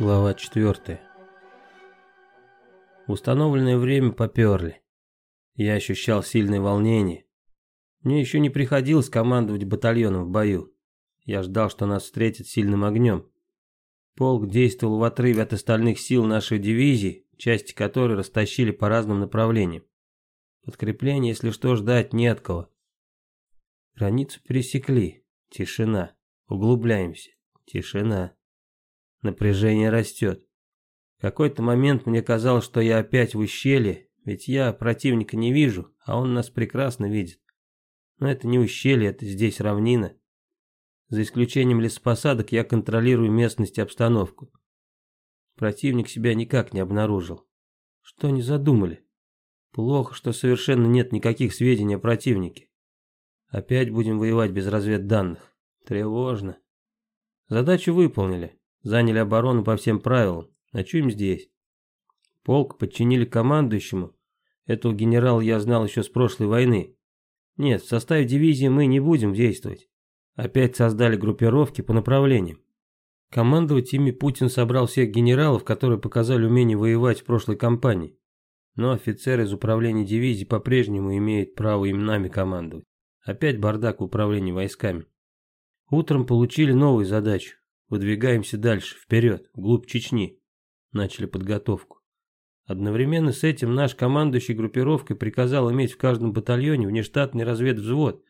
Глава 4. В установленное время поперли. Я ощущал сильное волнение. Мне еще не приходилось командовать батальоном в бою. Я ждал, что нас встретят сильным огнем. Полк действовал в отрыве от остальных сил нашей дивизии, части которой растащили по разным направлениям. Подкрепление, если что, ждать не от кого. Границу пересекли. Тишина. Углубляемся. Тишина. Напряжение растет. В какой-то момент мне казалось, что я опять в ущелье, ведь я противника не вижу, а он нас прекрасно видит. Но это не ущелье, это здесь равнина. За исключением лесопосадок я контролирую местность и обстановку. Противник себя никак не обнаружил. Что они задумали? Плохо, что совершенно нет никаких сведений о противнике. Опять будем воевать без разведданных. Тревожно. Задачу выполнили. Заняли оборону по всем правилам. Ночуем здесь. Полк подчинили командующему. Этого генерала я знал еще с прошлой войны. Нет, в составе дивизии мы не будем действовать. Опять создали группировки по направлениям. Командовать ими Путин собрал всех генералов, которые показали умение воевать в прошлой кампании. Но офицер из управления дивизии по-прежнему имеет право именами командовать. Опять бардак в управлении войсками. Утром получили новую задачу Выдвигаемся дальше, вперед, вглубь Чечни. Начали подготовку. Одновременно с этим наш командующий группировкой приказал иметь в каждом батальоне внештатный разведвзвод,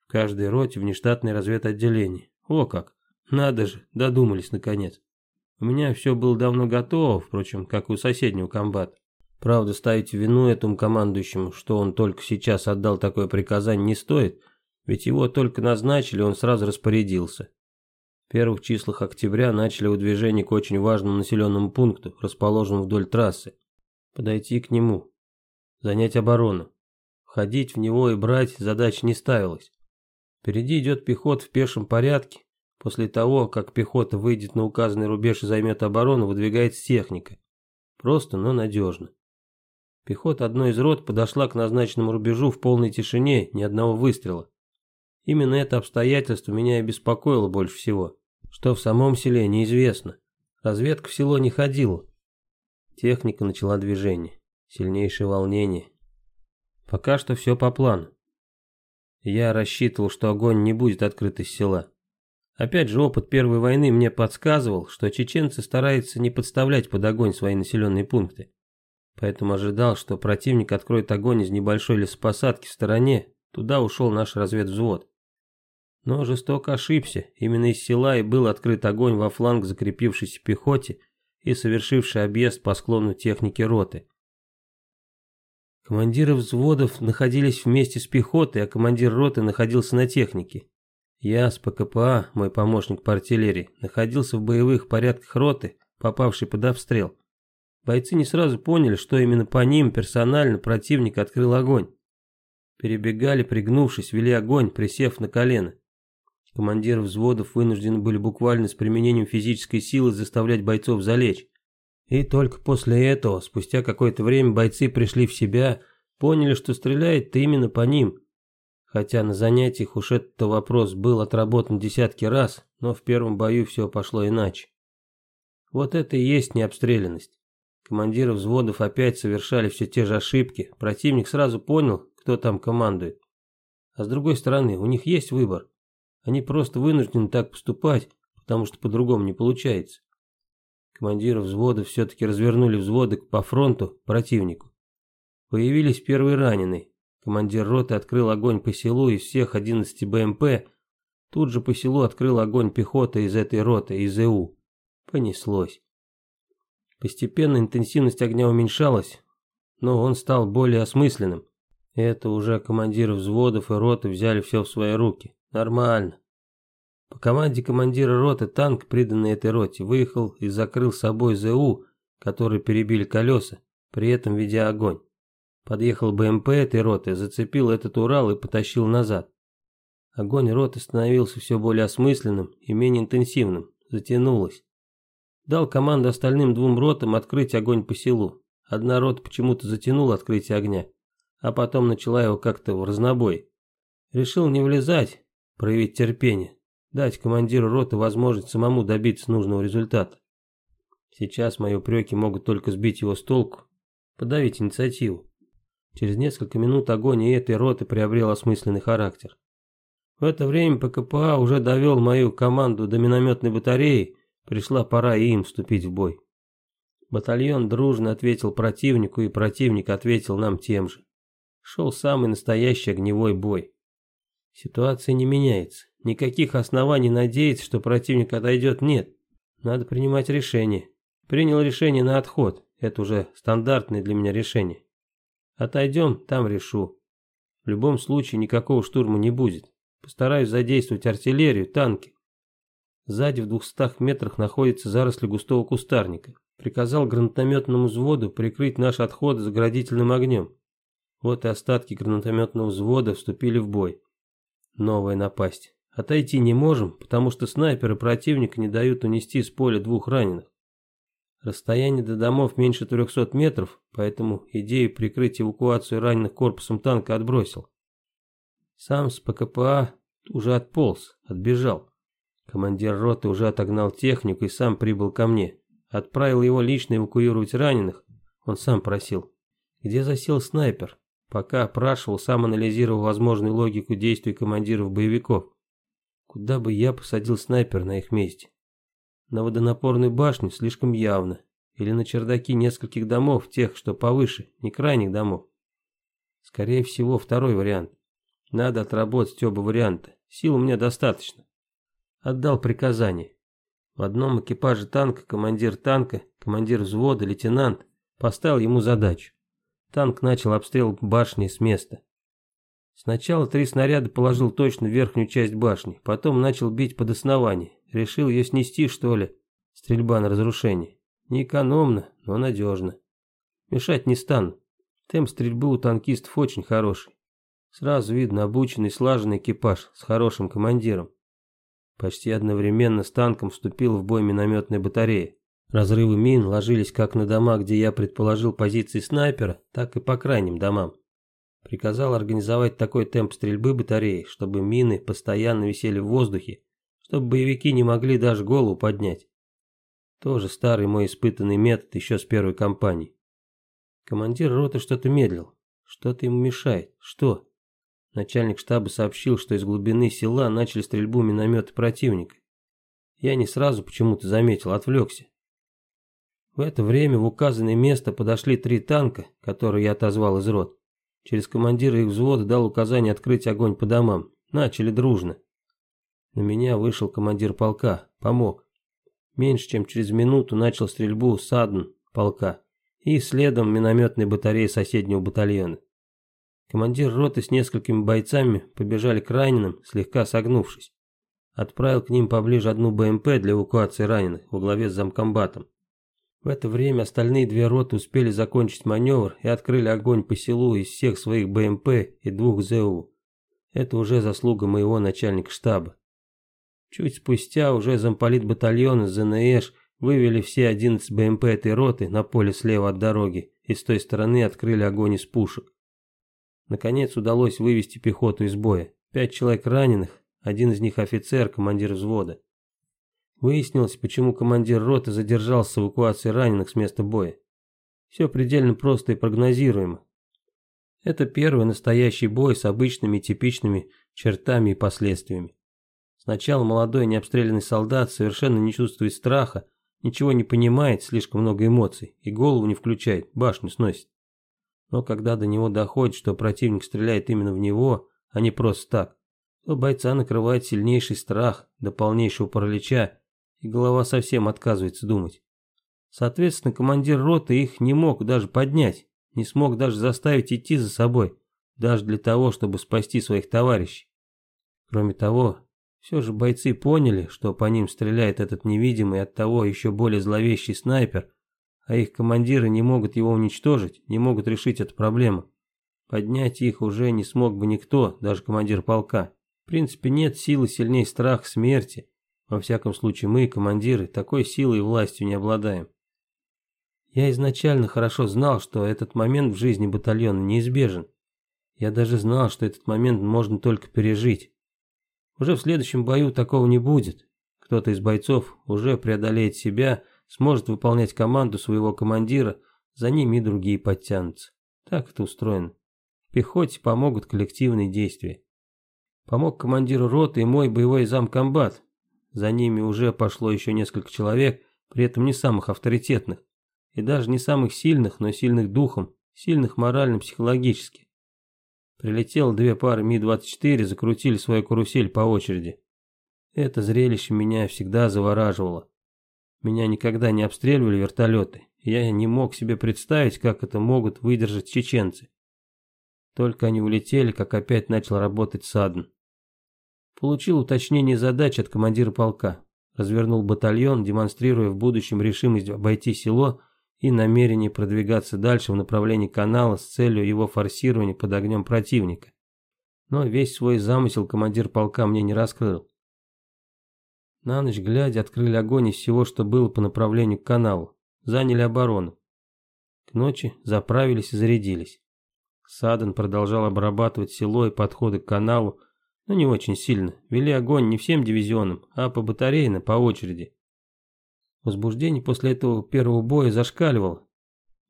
в каждой роте внештатное разведотделение. О как! Надо же, додумались наконец. У меня все было давно готово, впрочем, как и у соседнего комбата. Правда, ставить вину этому командующему, что он только сейчас отдал такое приказание, не стоит, ведь его только назначили, он сразу распорядился первых числах октября начали выдвижение к очень важному населенному пункту, расположенному вдоль трассы. Подойти к нему, занять оборону. Входить в него и брать задач не ставилось. Впереди идет пехот в пешем порядке. После того, как пехота выйдет на указанный рубеж и займет оборону, выдвигается техника. Просто, но надежно. Пехота одной из рот подошла к назначенному рубежу в полной тишине, ни одного выстрела. Именно это обстоятельство меня и беспокоило больше всего. Что в самом селе, неизвестно. Разведка в село не ходила. Техника начала движение. Сильнейшее волнение. Пока что все по плану. Я рассчитывал, что огонь не будет открыт из села. Опять же, опыт Первой войны мне подсказывал, что чеченцы стараются не подставлять под огонь свои населенные пункты. Поэтому ожидал, что противник откроет огонь из небольшой лесопосадки в стороне, туда ушел наш разведвзвод. Но жестоко ошибся, именно из села и был открыт огонь во фланг закрепившейся пехоте и совершивший объезд по склону техники роты. Командиры взводов находились вместе с пехотой, а командир роты находился на технике. Я с ПКПА, мой помощник по артиллерии, находился в боевых порядках роты, попавший под обстрел. Бойцы не сразу поняли, что именно по ним персонально противник открыл огонь. Перебегали, пригнувшись, вели огонь, присев на колено. Командиры взводов вынуждены были буквально с применением физической силы заставлять бойцов залечь. И только после этого, спустя какое-то время, бойцы пришли в себя, поняли, что стреляет-то именно по ним. Хотя на занятиях уж этот вопрос был отработан десятки раз, но в первом бою все пошло иначе. Вот это и есть необстрелянность. Командиры взводов опять совершали все те же ошибки, противник сразу понял, кто там командует. А с другой стороны, у них есть выбор. Они просто вынуждены так поступать, потому что по-другому не получается. Командиры взвода все-таки развернули взводы по фронту противнику. Появились первые раненые. Командир роты открыл огонь по селу из всех 11 БМП. Тут же по селу открыл огонь пехота из этой роты, из ЭУ. Понеслось. Постепенно интенсивность огня уменьшалась, но он стал более осмысленным. Это уже командиры взводов и роты взяли все в свои руки. Нормально. По команде командира роты танк, приданный этой роте, выехал и закрыл собой ЗУ, который перебили колеса, при этом ведя огонь. Подъехал БМП этой роты, зацепил этот Урал и потащил назад. Огонь роты становился все более осмысленным и менее интенсивным, затянулось. Дал команду остальным двум ротам открыть огонь по селу. Одна рота почему-то затянула открытие огня, а потом начала его как-то в разнобой. Решил не влезать, проявить терпение, дать командиру роты возможность самому добиться нужного результата. Сейчас мои упреки могут только сбить его с толку, подавить инициативу. Через несколько минут огонь и этой роты приобрел осмысленный характер. В это время ПКПА уже довел мою команду до минометной батареи, пришла пора и им вступить в бой. Батальон дружно ответил противнику, и противник ответил нам тем же. Шел самый настоящий огневой бой. Ситуация не меняется. Никаких оснований надеяться, что противник отойдет, нет. Надо принимать решение. Принял решение на отход. Это уже стандартное для меня решение. Отойдем, там решу. В любом случае никакого штурма не будет. Постараюсь задействовать артиллерию, танки. Сзади в двухстах метрах находится заросли густого кустарника. Приказал гранатометному взводу прикрыть наш отход заградительным огнем. Вот и остатки гранатометного взвода вступили в бой. Новая напасть. Отойти не можем, потому что снайперы противника не дают унести с поля двух раненых. Расстояние до домов меньше 300 метров, поэтому идею прикрыть эвакуацию раненых корпусом танка отбросил. Сам с ПКПА уже отполз, отбежал. Командир роты уже отогнал технику и сам прибыл ко мне. Отправил его лично эвакуировать раненых. Он сам просил. Где засел снайпер? Пока опрашивал, сам анализировал возможную логику действий командиров боевиков. Куда бы я посадил снайпер на их месте? На водонапорную башню слишком явно. Или на чердаки нескольких домов, тех, что повыше, не крайних домов. Скорее всего, второй вариант. Надо отработать оба варианта. Сил у меня достаточно. Отдал приказание. В одном экипаже танка командир танка, командир взвода, лейтенант поставил ему задачу. Танк начал обстрел башни с места. Сначала три снаряда положил точно в верхнюю часть башни, потом начал бить под основание. Решил ее снести, что ли. Стрельба на разрушение. Не экономно, но надежно. Мешать не стану. Темп стрельбы у танкистов очень хороший. Сразу видно обученный, слаженный экипаж с хорошим командиром. Почти одновременно с танком вступила в бой минометная батарея. Разрывы мин ложились как на дома, где я предположил позиции снайпера, так и по крайним домам. Приказал организовать такой темп стрельбы батареи, чтобы мины постоянно висели в воздухе, чтобы боевики не могли даже голову поднять. Тоже старый мой испытанный метод еще с первой кампании. Командир роты что-то медлил. Что-то ему мешает. Что? Начальник штаба сообщил, что из глубины села начали стрельбу минометы противника. Я не сразу почему-то заметил, отвлекся. В это время в указанное место подошли три танка, которые я отозвал из рот. Через командира их взвода дал указание открыть огонь по домам. Начали дружно. На меня вышел командир полка, помог. Меньше чем через минуту начал стрельбу Садн полка и следом минометной батареи соседнего батальона. Командир роты с несколькими бойцами побежали к раненым, слегка согнувшись. Отправил к ним поближе одну БМП для эвакуации раненых во главе с замкомбатом. В это время остальные две роты успели закончить маневр и открыли огонь по селу из всех своих БМП и двух ЗУ. Это уже заслуга моего начальника штаба. Чуть спустя уже замполит батальона ЗНЭШ вывели все 11 БМП этой роты на поле слева от дороги и с той стороны открыли огонь из пушек. Наконец удалось вывести пехоту из боя. Пять человек раненых, один из них офицер, командир взвода. Выяснилось, почему командир роты задержался с эвакуацией раненых с места боя. Все предельно просто и прогнозируемо. Это первый настоящий бой с обычными типичными чертами и последствиями. Сначала молодой необстрелянный солдат совершенно не чувствует страха, ничего не понимает, слишком много эмоций, и голову не включает, башню сносит. Но когда до него доходит, что противник стреляет именно в него, а не просто так, то бойца накрывает сильнейший страх до полнейшего паралича, и голова совсем отказывается думать. Соответственно, командир роты их не мог даже поднять, не смог даже заставить идти за собой, даже для того, чтобы спасти своих товарищей. Кроме того, все же бойцы поняли, что по ним стреляет этот невидимый, от того еще более зловещий снайпер, а их командиры не могут его уничтожить, не могут решить эту проблему. Поднять их уже не смог бы никто, даже командир полка. В принципе, нет силы сильнее страх смерти. Во всяком случае, мы, командиры, такой силой и властью не обладаем. Я изначально хорошо знал, что этот момент в жизни батальона неизбежен. Я даже знал, что этот момент можно только пережить. Уже в следующем бою такого не будет. Кто-то из бойцов уже преодолеет себя, сможет выполнять команду своего командира, за ними и другие подтянутся. Так это устроено. Пехоте помогут коллективные действия. Помог командиру роты и мой боевой замкомбат. За ними уже пошло еще несколько человек, при этом не самых авторитетных. И даже не самых сильных, но сильных духом, сильных морально-психологически. Прилетело две пары Ми-24, закрутили свою карусель по очереди. Это зрелище меня всегда завораживало. Меня никогда не обстреливали вертолеты, я не мог себе представить, как это могут выдержать чеченцы. Только они улетели, как опять начал работать Садн. Получил уточнение задач от командира полка. Развернул батальон, демонстрируя в будущем решимость обойти село и намерение продвигаться дальше в направлении канала с целью его форсирования под огнем противника. Но весь свой замысел командир полка мне не раскрыл. На ночь глядя открыли огонь из всего, что было по направлению к каналу. Заняли оборону. К ночи заправились и зарядились. Садан продолжал обрабатывать село и подходы к каналу, но не очень сильно. Вели огонь не всем дивизионам, а по батарейно, по очереди. Возбуждение после этого первого боя зашкаливало.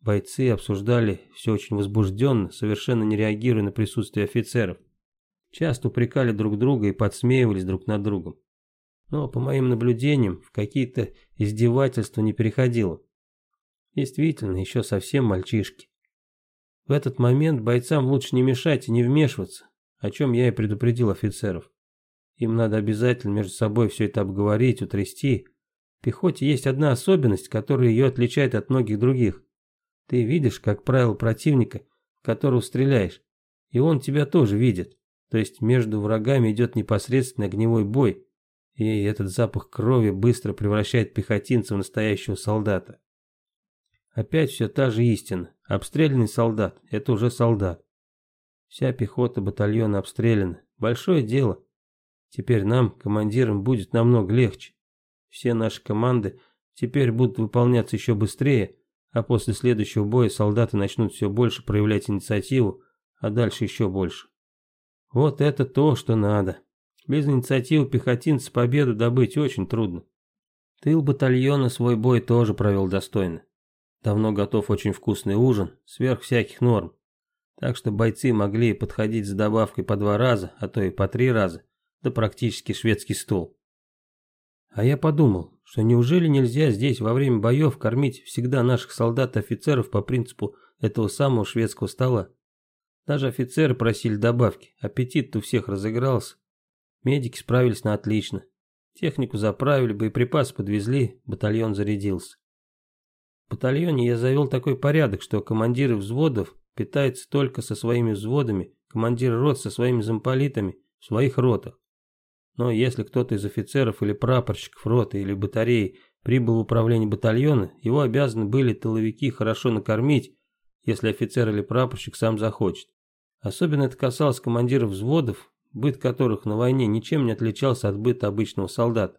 Бойцы обсуждали все очень возбужденно, совершенно не реагируя на присутствие офицеров. Часто упрекали друг друга и подсмеивались друг над другом. Но, по моим наблюдениям, в какие-то издевательства не переходило. Действительно, еще совсем мальчишки. В этот момент бойцам лучше не мешать и не вмешиваться, о чем я и предупредил офицеров. Им надо обязательно между собой все это обговорить, утрясти, в пехоте есть одна особенность, которая ее отличает от многих других. Ты видишь, как правило, противника, в которого стреляешь, и он тебя тоже видит. То есть между врагами идет непосредственный огневой бой, и этот запах крови быстро превращает пехотинца в настоящего солдата. Опять все та же истина. Обстрелянный солдат – это уже солдат. Вся пехота батальона обстреляна. Большое дело. Теперь нам, командирам, будет намного легче. Все наши команды теперь будут выполняться еще быстрее, а после следующего боя солдаты начнут все больше проявлять инициативу, а дальше еще больше. Вот это то, что надо. Без инициативы пехотинца победу добыть очень трудно. Тыл батальона свой бой тоже провел достойно. Давно готов очень вкусный ужин, сверх всяких норм. Так что бойцы могли подходить с добавкой по два раза, а то и по три раза, да практически шведский стол. А я подумал, что неужели нельзя здесь во время боев кормить всегда наших солдат и офицеров по принципу этого самого шведского стола? Даже офицеры просили добавки, аппетит у всех разыгрался. Медики справились на отлично. Технику заправили, боеприпасы подвезли, батальон зарядился. В батальоне я завел такой порядок, что командиры взводов питаются только со своими взводами, командиры рот со своими замполитами в своих ротах. Но если кто-то из офицеров или прапорщиков роты или батареи прибыл в управление батальона, его обязаны были тыловики хорошо накормить, если офицер или прапорщик сам захочет. Особенно это касалось командиров взводов, быт которых на войне ничем не отличался от быта обычного солдата.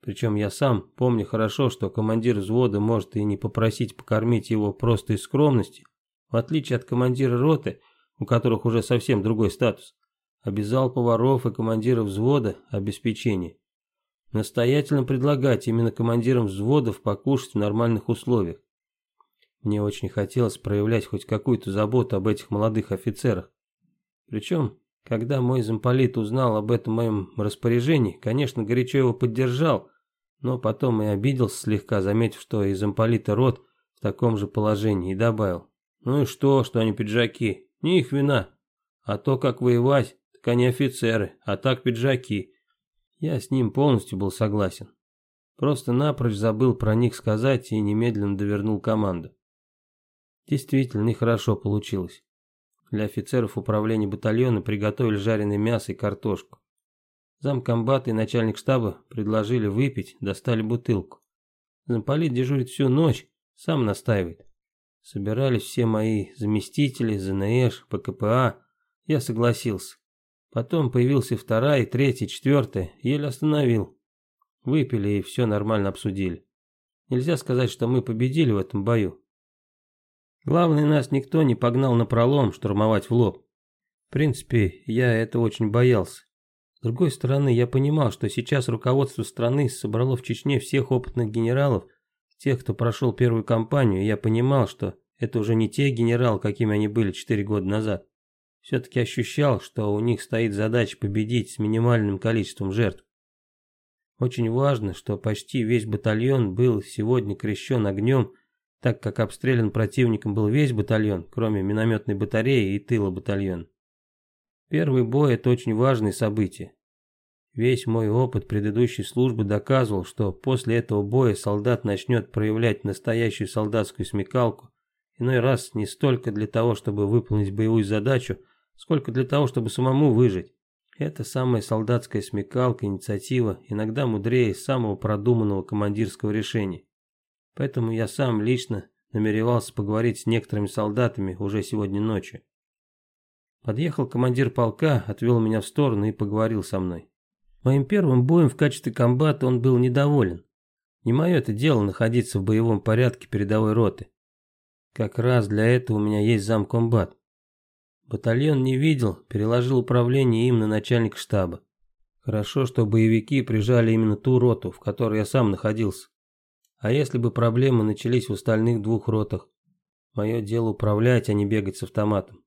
Причем я сам помню хорошо, что командир взвода может и не попросить покормить его просто из скромности, в отличие от командира роты, у которых уже совсем другой статус обязал поваров и командиров взвода обеспечение. Настоятельно предлагать именно командирам взводов покушать в нормальных условиях. Мне очень хотелось проявлять хоть какую-то заботу об этих молодых офицерах. Причем, когда мой замполит узнал об этом моем распоряжении, конечно, горячо его поддержал, но потом и обиделся слегка, заметив, что и замполита рот в таком же положении, и добавил. Ну и что, что они пиджаки? Не их вина. А то, как воевать, так они офицеры, а так пиджаки. Я с ним полностью был согласен. Просто напрочь забыл про них сказать и немедленно довернул команду. Действительно, нехорошо получилось. Для офицеров управления батальона приготовили жареное мясо и картошку. Замкомбат и начальник штаба предложили выпить, достали бутылку. Замполит дежурит всю ночь, сам настаивает. Собирались все мои заместители, ЗНЭШ, ПКПА. Я согласился. Потом появился вторая, третья, четвертая, еле остановил. Выпили и все нормально обсудили. Нельзя сказать, что мы победили в этом бою. Главное, нас никто не погнал на пролом штурмовать в лоб. В принципе, я это очень боялся. С другой стороны, я понимал, что сейчас руководство страны собрало в Чечне всех опытных генералов, тех, кто прошел первую кампанию, я понимал, что это уже не те генералы, какими они были четыре года назад. Все-таки ощущал, что у них стоит задача победить с минимальным количеством жертв. Очень важно, что почти весь батальон был сегодня крещен огнем, так как обстрелян противником был весь батальон, кроме минометной батареи и тыла батальона. Первый бой – это очень важное событие. Весь мой опыт предыдущей службы доказывал, что после этого боя солдат начнет проявлять настоящую солдатскую смекалку, иной раз не столько для того, чтобы выполнить боевую задачу, сколько для того, чтобы самому выжить. Это самая солдатская смекалка, инициатива, иногда мудрее самого продуманного командирского решения. Поэтому я сам лично намеревался поговорить с некоторыми солдатами уже сегодня ночью. Подъехал командир полка, отвел меня в сторону и поговорил со мной. Моим первым боем в качестве комбата он был недоволен. Не мое это дело находиться в боевом порядке передовой роты. Как раз для этого у меня есть замкомбат. Батальон не видел, переложил управление им на начальник штаба. Хорошо, что боевики прижали именно ту роту, в которой я сам находился. А если бы проблемы начались в остальных двух ротах? Мое дело управлять, а не бегать с автоматом.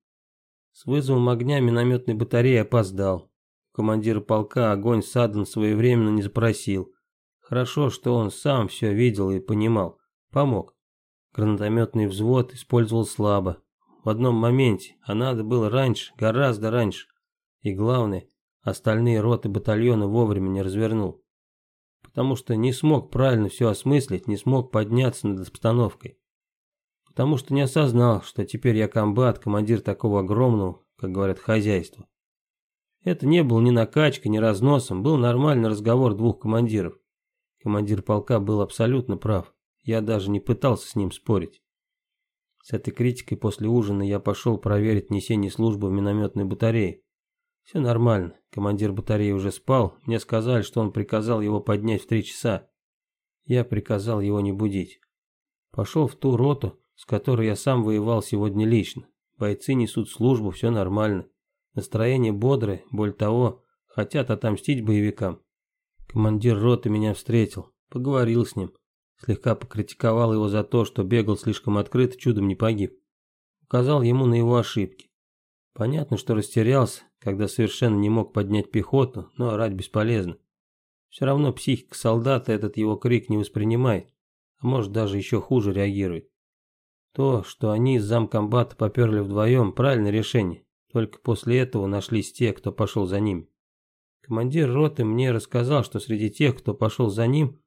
С вызовом огня минометной батареи опоздал командира полка огонь Садан своевременно не запросил. Хорошо, что он сам все видел и понимал. Помог. Гранатометный взвод использовал слабо. В одном моменте, а надо было раньше, гораздо раньше. И главное, остальные роты батальона вовремя не развернул. Потому что не смог правильно все осмыслить, не смог подняться над обстановкой. Потому что не осознал, что теперь я комбат, командир такого огромного, как говорят, хозяйства. Это не был ни накачкой, ни разносом, был нормальный разговор двух командиров. Командир полка был абсолютно прав. Я даже не пытался с ним спорить. С этой критикой после ужина я пошел проверить несение службы в минометной батарее. Все нормально, командир батареи уже спал, мне сказали, что он приказал его поднять в три часа. Я приказал его не будить. Пошел в ту роту, с которой я сам воевал сегодня лично. Бойцы несут службу, все нормально. Настроение бодрое, боль того, хотят отомстить боевикам. Командир роты меня встретил, поговорил с ним. Слегка покритиковал его за то, что бегал слишком открыто, чудом не погиб. Указал ему на его ошибки. Понятно, что растерялся, когда совершенно не мог поднять пехоту, но орать бесполезно. Все равно психика солдата этот его крик не воспринимает, а может даже еще хуже реагирует. То, что они с замкомбата поперли вдвоем, правильное решение. Только после этого нашлись те, кто пошел за ним. Командир роты мне рассказал, что среди тех, кто пошел за ним,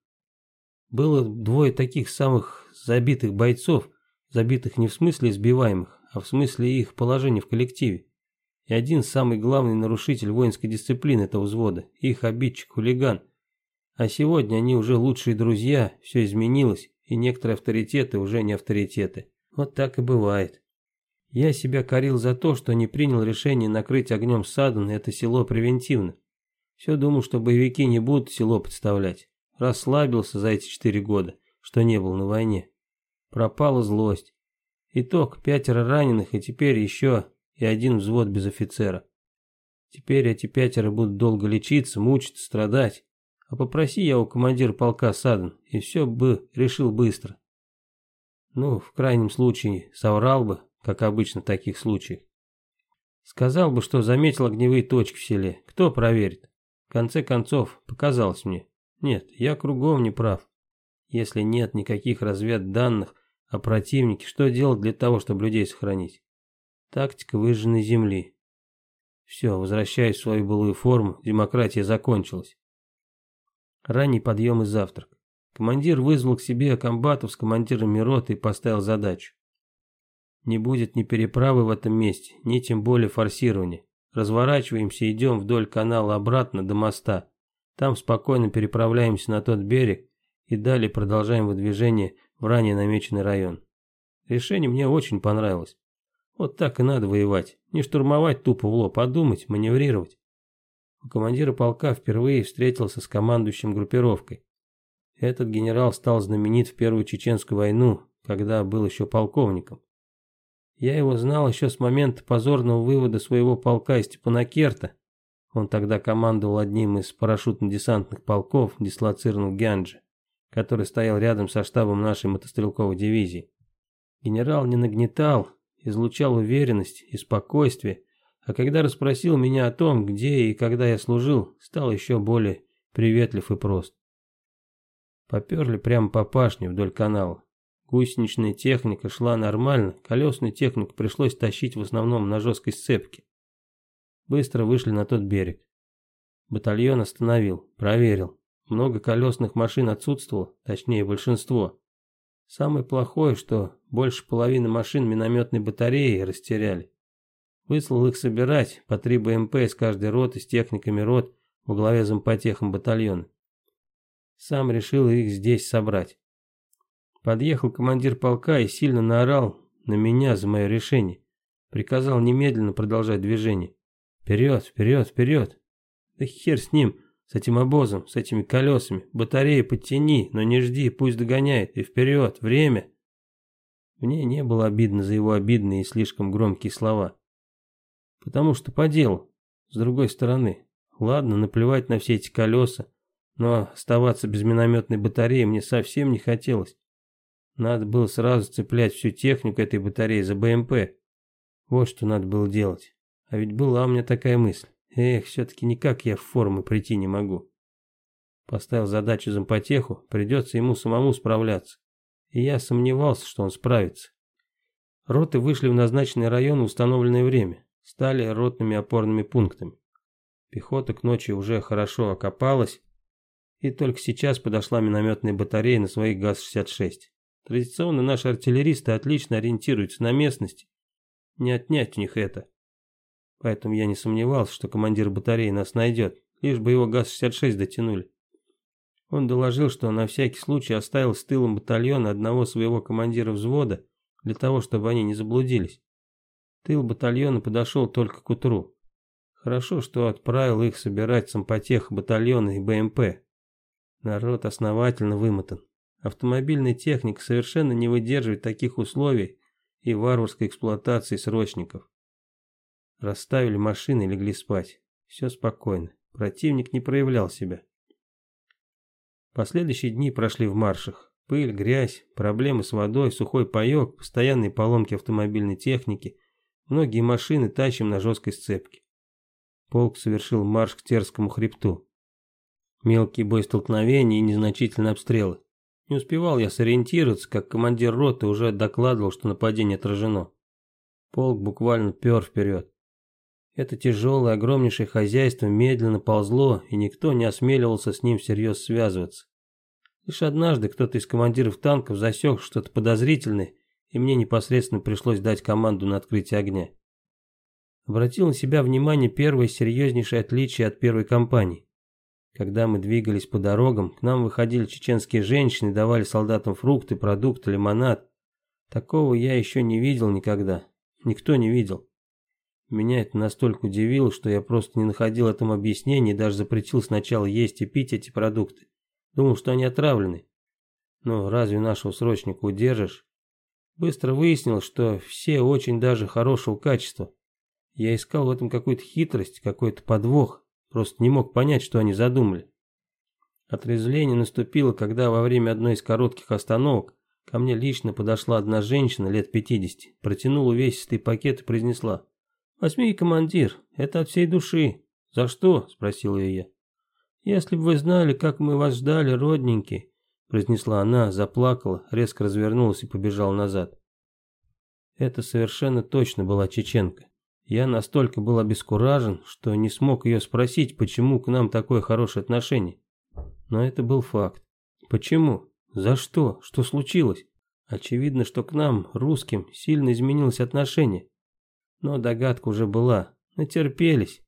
было двое таких самых забитых бойцов, забитых не в смысле избиваемых, а в смысле их положения в коллективе. И один самый главный нарушитель воинской дисциплины этого взвода, их обидчик-хулиган. А сегодня они уже лучшие друзья, все изменилось, и некоторые авторитеты уже не авторитеты. Вот так и бывает. Я себя корил за то, что не принял решение накрыть огнем Садан это село превентивно. Все думал, что боевики не будут село подставлять. Расслабился за эти четыре года, что не был на войне. Пропала злость. Итог, пятеро раненых и теперь еще и один взвод без офицера. Теперь эти пятеро будут долго лечиться, мучиться, страдать. А попроси я у командира полка Садан, и все бы решил быстро. Ну, в крайнем случае, соврал бы, как обычно в таких случаях. Сказал бы, что заметил огневые точки в селе. Кто проверит? В конце концов, показалось мне. Нет, я кругом не прав. Если нет никаких разведданных о противнике, что делать для того, чтобы людей сохранить? Тактика выжженной земли. Все, возвращаюсь в свою былую форму, демократия закончилась. Ранний подъем и завтрак. Командир вызвал к себе комбатов с командирами роты и поставил задачу. Не будет ни переправы в этом месте, ни тем более форсирования. Разворачиваемся и идем вдоль канала обратно до моста. Там спокойно переправляемся на тот берег и далее продолжаем выдвижение в ранее намеченный район. Решение мне очень понравилось. Вот так и надо воевать. Не штурмовать тупо в лоб, а думать, маневрировать. У командира полка впервые встретился с командующим группировкой. Этот генерал стал знаменит в Первую Чеченскую войну, когда был еще полковником. Я его знал еще с момента позорного вывода своего полка из Степанакерта. Он тогда командовал одним из парашютно-десантных полков, дислоцированных в Гянже. который стоял рядом со штабом нашей мотострелковой дивизии. Генерал не нагнетал, излучал уверенность и спокойствие, а когда расспросил меня о том, где и когда я служил, стал еще более приветлив и прост. Поперли прямо по пашне вдоль канала. Гусеничная техника шла нормально, колесную технику пришлось тащить в основном на жесткой сцепке. Быстро вышли на тот берег. Батальон остановил, проверил. Много колесных машин отсутствовало, точнее большинство. Самое плохое, что больше половины машин минометной батареи растеряли. Выслал их собирать по три БМП из каждой роты с техниками рот во главе зампотехом батальона. Сам решил их здесь собрать. Подъехал командир полка и сильно наорал на меня за мое решение. Приказал немедленно продолжать движение. Вперед, вперед, вперед. Да хер с ним, с этим обозом, с этими колесами. Батареи подтяни, но не жди, пусть догоняет. И вперед, время. Мне не было обидно за его обидные и слишком громкие слова. Потому что по делу, с другой стороны. Ладно, наплевать на все эти колеса, но оставаться без минометной батареи мне совсем не хотелось. Надо было сразу цеплять всю технику этой батареи за БМП. Вот что надо было делать. А ведь была у меня такая мысль. Эх, все-таки никак я в форму прийти не могу. Поставил задачу зампотеху, придется ему самому справляться. И я сомневался, что он справится. Роты вышли в назначенный район в установленное время стали ротными опорными пунктами. Пехота к ночи уже хорошо окопалась, и только сейчас подошла минометная батарея на своих ГАЗ-66. Традиционно наши артиллеристы отлично ориентируются на местности. Не отнять у них это. Поэтому я не сомневался, что командир батареи нас найдет, лишь бы его ГАЗ-66 дотянули. Он доложил, что на всякий случай оставил с тылом батальона одного своего командира взвода, для того, чтобы они не заблудились. Тыл батальона подошел только к утру. Хорошо, что отправил их собирать сампотех батальона и БМП. Народ основательно вымотан. Автомобильная техника совершенно не выдерживает таких условий и варварской эксплуатации срочников. Расставили машины и легли спать. Все спокойно. Противник не проявлял себя. Последующие дни прошли в маршах. Пыль, грязь, проблемы с водой, сухой паек, постоянные поломки автомобильной техники – Многие машины тащим на жесткой сцепке. Полк совершил марш к Терскому хребту. Мелкий бой столкновений и незначительные обстрелы. Не успевал я сориентироваться, как командир роты уже докладывал, что нападение отражено. Полк буквально пер вперед. Это тяжелое, огромнейшее хозяйство медленно ползло, и никто не осмеливался с ним всерьез связываться. Лишь однажды кто-то из командиров танков засек что-то подозрительное и мне непосредственно пришлось дать команду на открытие огня. Обратил на себя внимание первое серьезнейшее отличие от первой кампании. Когда мы двигались по дорогам, к нам выходили чеченские женщины, давали солдатам фрукты, продукты, лимонад. Такого я еще не видел никогда. Никто не видел. Меня это настолько удивило, что я просто не находил этому объяснения и даже запретил сначала есть и пить эти продукты. Думал, что они отравлены. Но разве нашего срочника удержишь? Быстро выяснил, что все очень даже хорошего качества. Я искал в этом какую-то хитрость, какой-то подвох, просто не мог понять, что они задумали. Отрезвление наступило, когда во время одной из коротких остановок ко мне лично подошла одна женщина лет 50, протянула увесистый пакет и произнесла. «Возьми, командир, это от всей души». «За что?» – спросил ее я. «Если бы вы знали, как мы вас ждали, родненькие, произнесла она, заплакала, резко развернулась и побежала назад. Это совершенно точно была чеченка. Я настолько был обескуражен, что не смог ее спросить, почему к нам такое хорошее отношение. Но это был факт. Почему? За что? Что случилось? Очевидно, что к нам, русским, сильно изменилось отношение. Но догадка уже была. Натерпелись.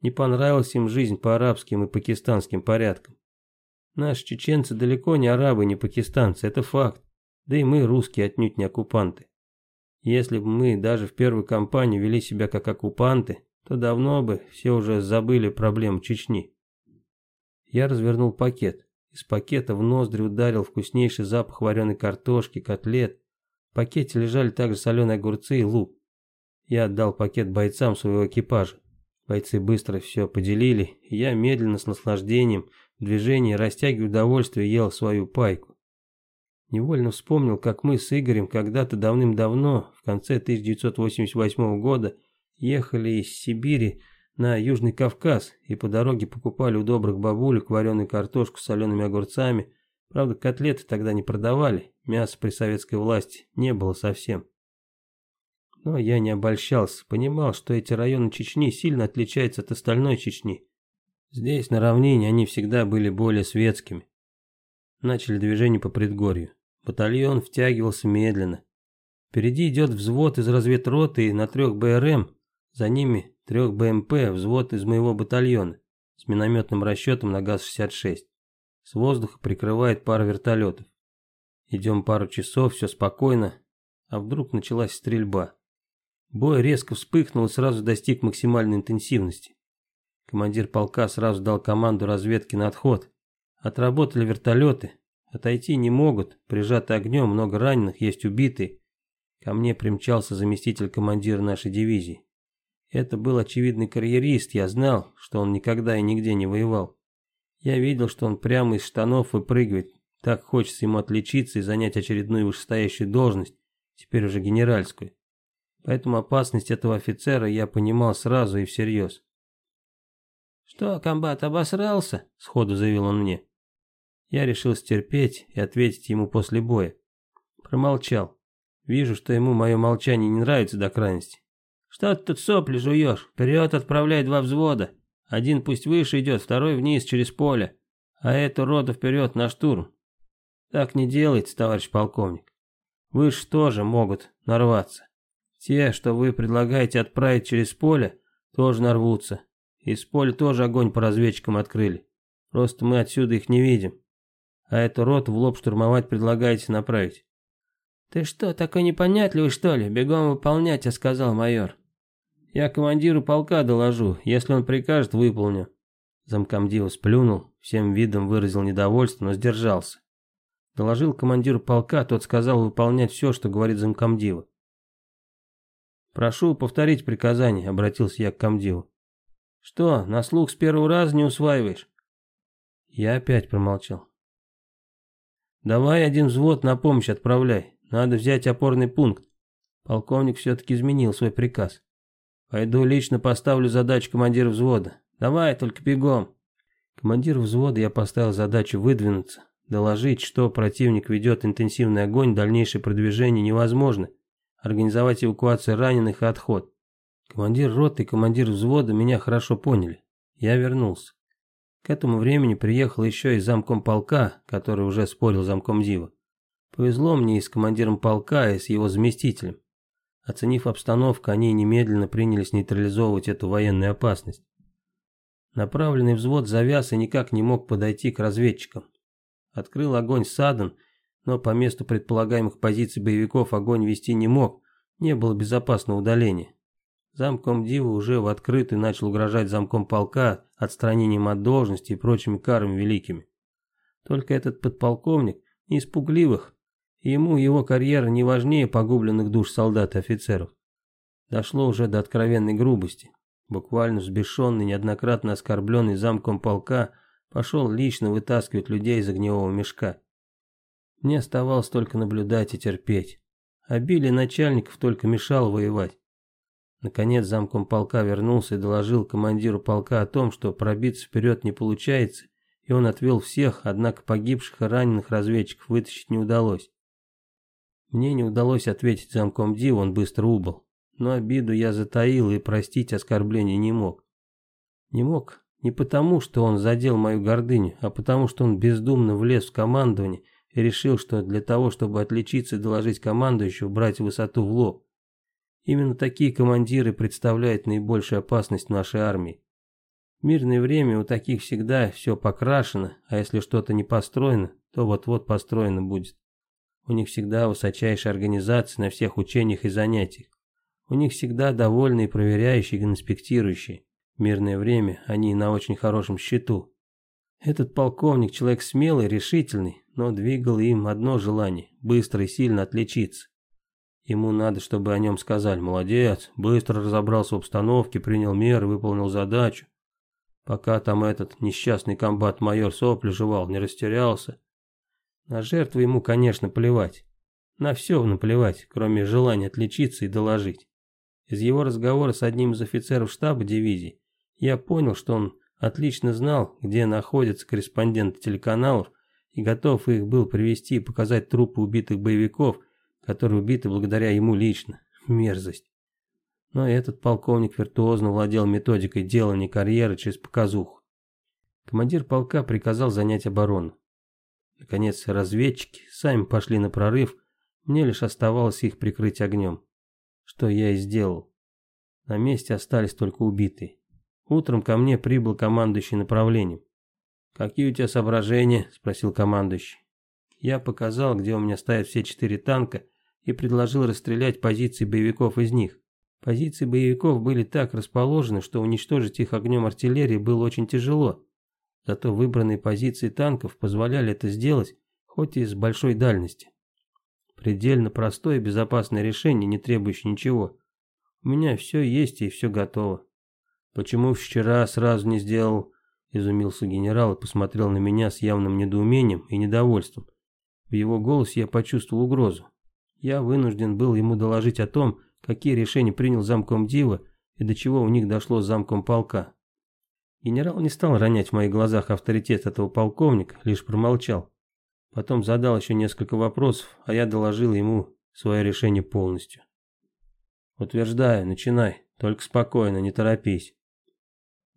Не понравилась им жизнь по арабским и пакистанским порядкам. Наши чеченцы далеко не арабы, не пакистанцы, это факт. Да и мы, русские, отнюдь не оккупанты. Если бы мы даже в первую кампанию вели себя как оккупанты, то давно бы все уже забыли проблему Чечни. Я развернул пакет. Из пакета в ноздри ударил вкуснейший запах вареной картошки, котлет. В пакете лежали также соленые огурцы и лук. Я отдал пакет бойцам своего экипажа. Бойцы быстро все поделили, я медленно, с наслаждением, в движении, растягивая удовольствие, ел свою пайку. Невольно вспомнил, как мы с Игорем когда-то давным-давно, в конце 1988 года, ехали из Сибири на Южный Кавказ и по дороге покупали у добрых бабулек вареную картошку с солеными огурцами. Правда, котлеты тогда не продавали, мяса при советской власти не было совсем. Но я не обольщался, понимал, что эти районы Чечни сильно отличаются от остальной Чечни. Здесь, на равнине, они всегда были более светскими. Начали движение по предгорью. Батальон втягивался медленно. Впереди идет взвод из разведроты на трех БРМ, за ними трех БМП, взвод из моего батальона, с минометным расчетом на ГАЗ-66. С воздуха прикрывает пара вертолетов. Идем пару часов, все спокойно, а вдруг началась стрельба. Бой резко вспыхнул и сразу достиг максимальной интенсивности. Командир полка сразу дал команду разведки на отход. Отработали вертолеты. Отойти не могут, прижаты огнем, много раненых, есть убитые. Ко мне примчался заместитель командира нашей дивизии. Это был очевидный карьерист, я знал, что он никогда и нигде не воевал. Я видел, что он прямо из штанов выпрыгивает. Так хочется ему отличиться и занять очередную вышестоящую должность, теперь уже генеральскую. Поэтому опасность этого офицера я понимал сразу и всерьез. «Что, комбат, обосрался?» — сходу заявил он мне. Я решил стерпеть и ответить ему после боя. Промолчал. Вижу, что ему мое молчание не нравится до крайности. «Что ты тут сопли жуешь? Вперед отправляй два взвода. Один пусть выше идет, второй вниз через поле, а эту роту вперед на штурм. Так не делайте, товарищ полковник. Выше тоже могут нарваться. Те, что вы предлагаете отправить через поле, тоже нарвутся. Из поля тоже огонь по разведчикам открыли. Просто мы отсюда их не видим. А эту роту в лоб штурмовать предлагаете направить. «Ты что, такой непонятливый, что ли? Бегом выполнять», — сказал майор. «Я командиру полка доложу. Если он прикажет, выполню». Замкомдива сплюнул, всем видом выразил недовольство, но сдержался. Доложил командиру полка, тот сказал выполнять все, что говорит замкомдива. «Прошу повторить приказание», — обратился я к комдиву. «Что, на слух с первого раза не усваиваешь?» Я опять промолчал. «Давай один взвод на помощь отправляй. Надо взять опорный пункт». Полковник все-таки изменил свой приказ. «Пойду лично поставлю задачу командира взвода. Давай, только бегом». Командир взвода я поставил задачу выдвинуться, доложить, что противник ведет интенсивный огонь, дальнейшее продвижение невозможно – организовать эвакуацию раненых и отход. Командир роты и командир взвода меня хорошо поняли. Я вернулся. К этому времени приехал еще и замком полка, который уже спорил замком Дива. Повезло мне и с командиром полка, и с его заместителем. Оценив обстановку, они немедленно принялись нейтрализовывать эту военную опасность. Направленный взвод завяз и никак не мог подойти к разведчикам. Открыл огонь Садан но по месту предполагаемых позиций боевиков огонь вести не мог, не было безопасного удаления. Замком Дива уже в открытый начал угрожать замком полка отстранением от должности и прочими карами великими. Только этот подполковник не испугливых, ему его карьера не важнее погубленных душ солдат и офицеров. Дошло уже до откровенной грубости. Буквально взбешенный, неоднократно оскорбленный замком полка, пошел лично вытаскивать людей из огневого мешка. Мне оставалось только наблюдать и терпеть. Обилие начальников только мешало воевать. Наконец замком полка вернулся и доложил командиру полка о том, что пробиться вперед не получается, и он отвел всех, однако погибших и раненых разведчиков вытащить не удалось. Мне не удалось ответить замком Дива, он быстро убыл. Но обиду я затаил и простить оскорбление не мог. Не мог не потому, что он задел мою гордыню, а потому, что он бездумно влез в командование и решил, что для того, чтобы отличиться и доложить командующему, брать высоту в лоб. Именно такие командиры представляют наибольшую опасность нашей армии. В мирное время у таких всегда все покрашено, а если что-то не построено, то вот-вот построено будет. У них всегда высочайшая организация на всех учениях и занятиях. У них всегда довольные, проверяющие и инспектирующие. В мирное время они на очень хорошем счету. Этот полковник человек смелый, решительный, но двигало им одно желание – быстро и сильно отличиться. Ему надо, чтобы о нем сказали «молодец», быстро разобрался в обстановке, принял меры, выполнил задачу. Пока там этот несчастный комбат-майор сопли жевал, не растерялся. На жертву ему, конечно, плевать. На все наплевать, кроме желания отличиться и доложить. Из его разговора с одним из офицеров штаба дивизии я понял, что он отлично знал, где находятся корреспонденты телеканалов и готов их был привести и показать трупы убитых боевиков, которые убиты благодаря ему лично. Мерзость. Но этот полковник виртуозно владел методикой делания карьеры через показуху. Командир полка приказал занять оборону. Наконец разведчики сами пошли на прорыв, мне лишь оставалось их прикрыть огнем. Что я и сделал. На месте остались только убитые. Утром ко мне прибыл командующий направлением. «Какие у тебя соображения?» – спросил командующий. Я показал, где у меня стоят все четыре танка, и предложил расстрелять позиции боевиков из них. Позиции боевиков были так расположены, что уничтожить их огнем артиллерии было очень тяжело. Зато выбранные позиции танков позволяли это сделать, хоть и с большой дальности. Предельно простое и безопасное решение, не требующее ничего. У меня все есть и все готово. Почему вчера сразу не сделал, изумился генерал и посмотрел на меня с явным недоумением и недовольством. В его голосе я почувствовал угрозу. Я вынужден был ему доложить о том, какие решения принял замком Дива и до чего у них дошло с замком полка. Генерал не стал ронять в моих глазах авторитет этого полковника, лишь промолчал. Потом задал еще несколько вопросов, а я доложил ему свое решение полностью. «Утверждаю, начинай, только спокойно, не торопись».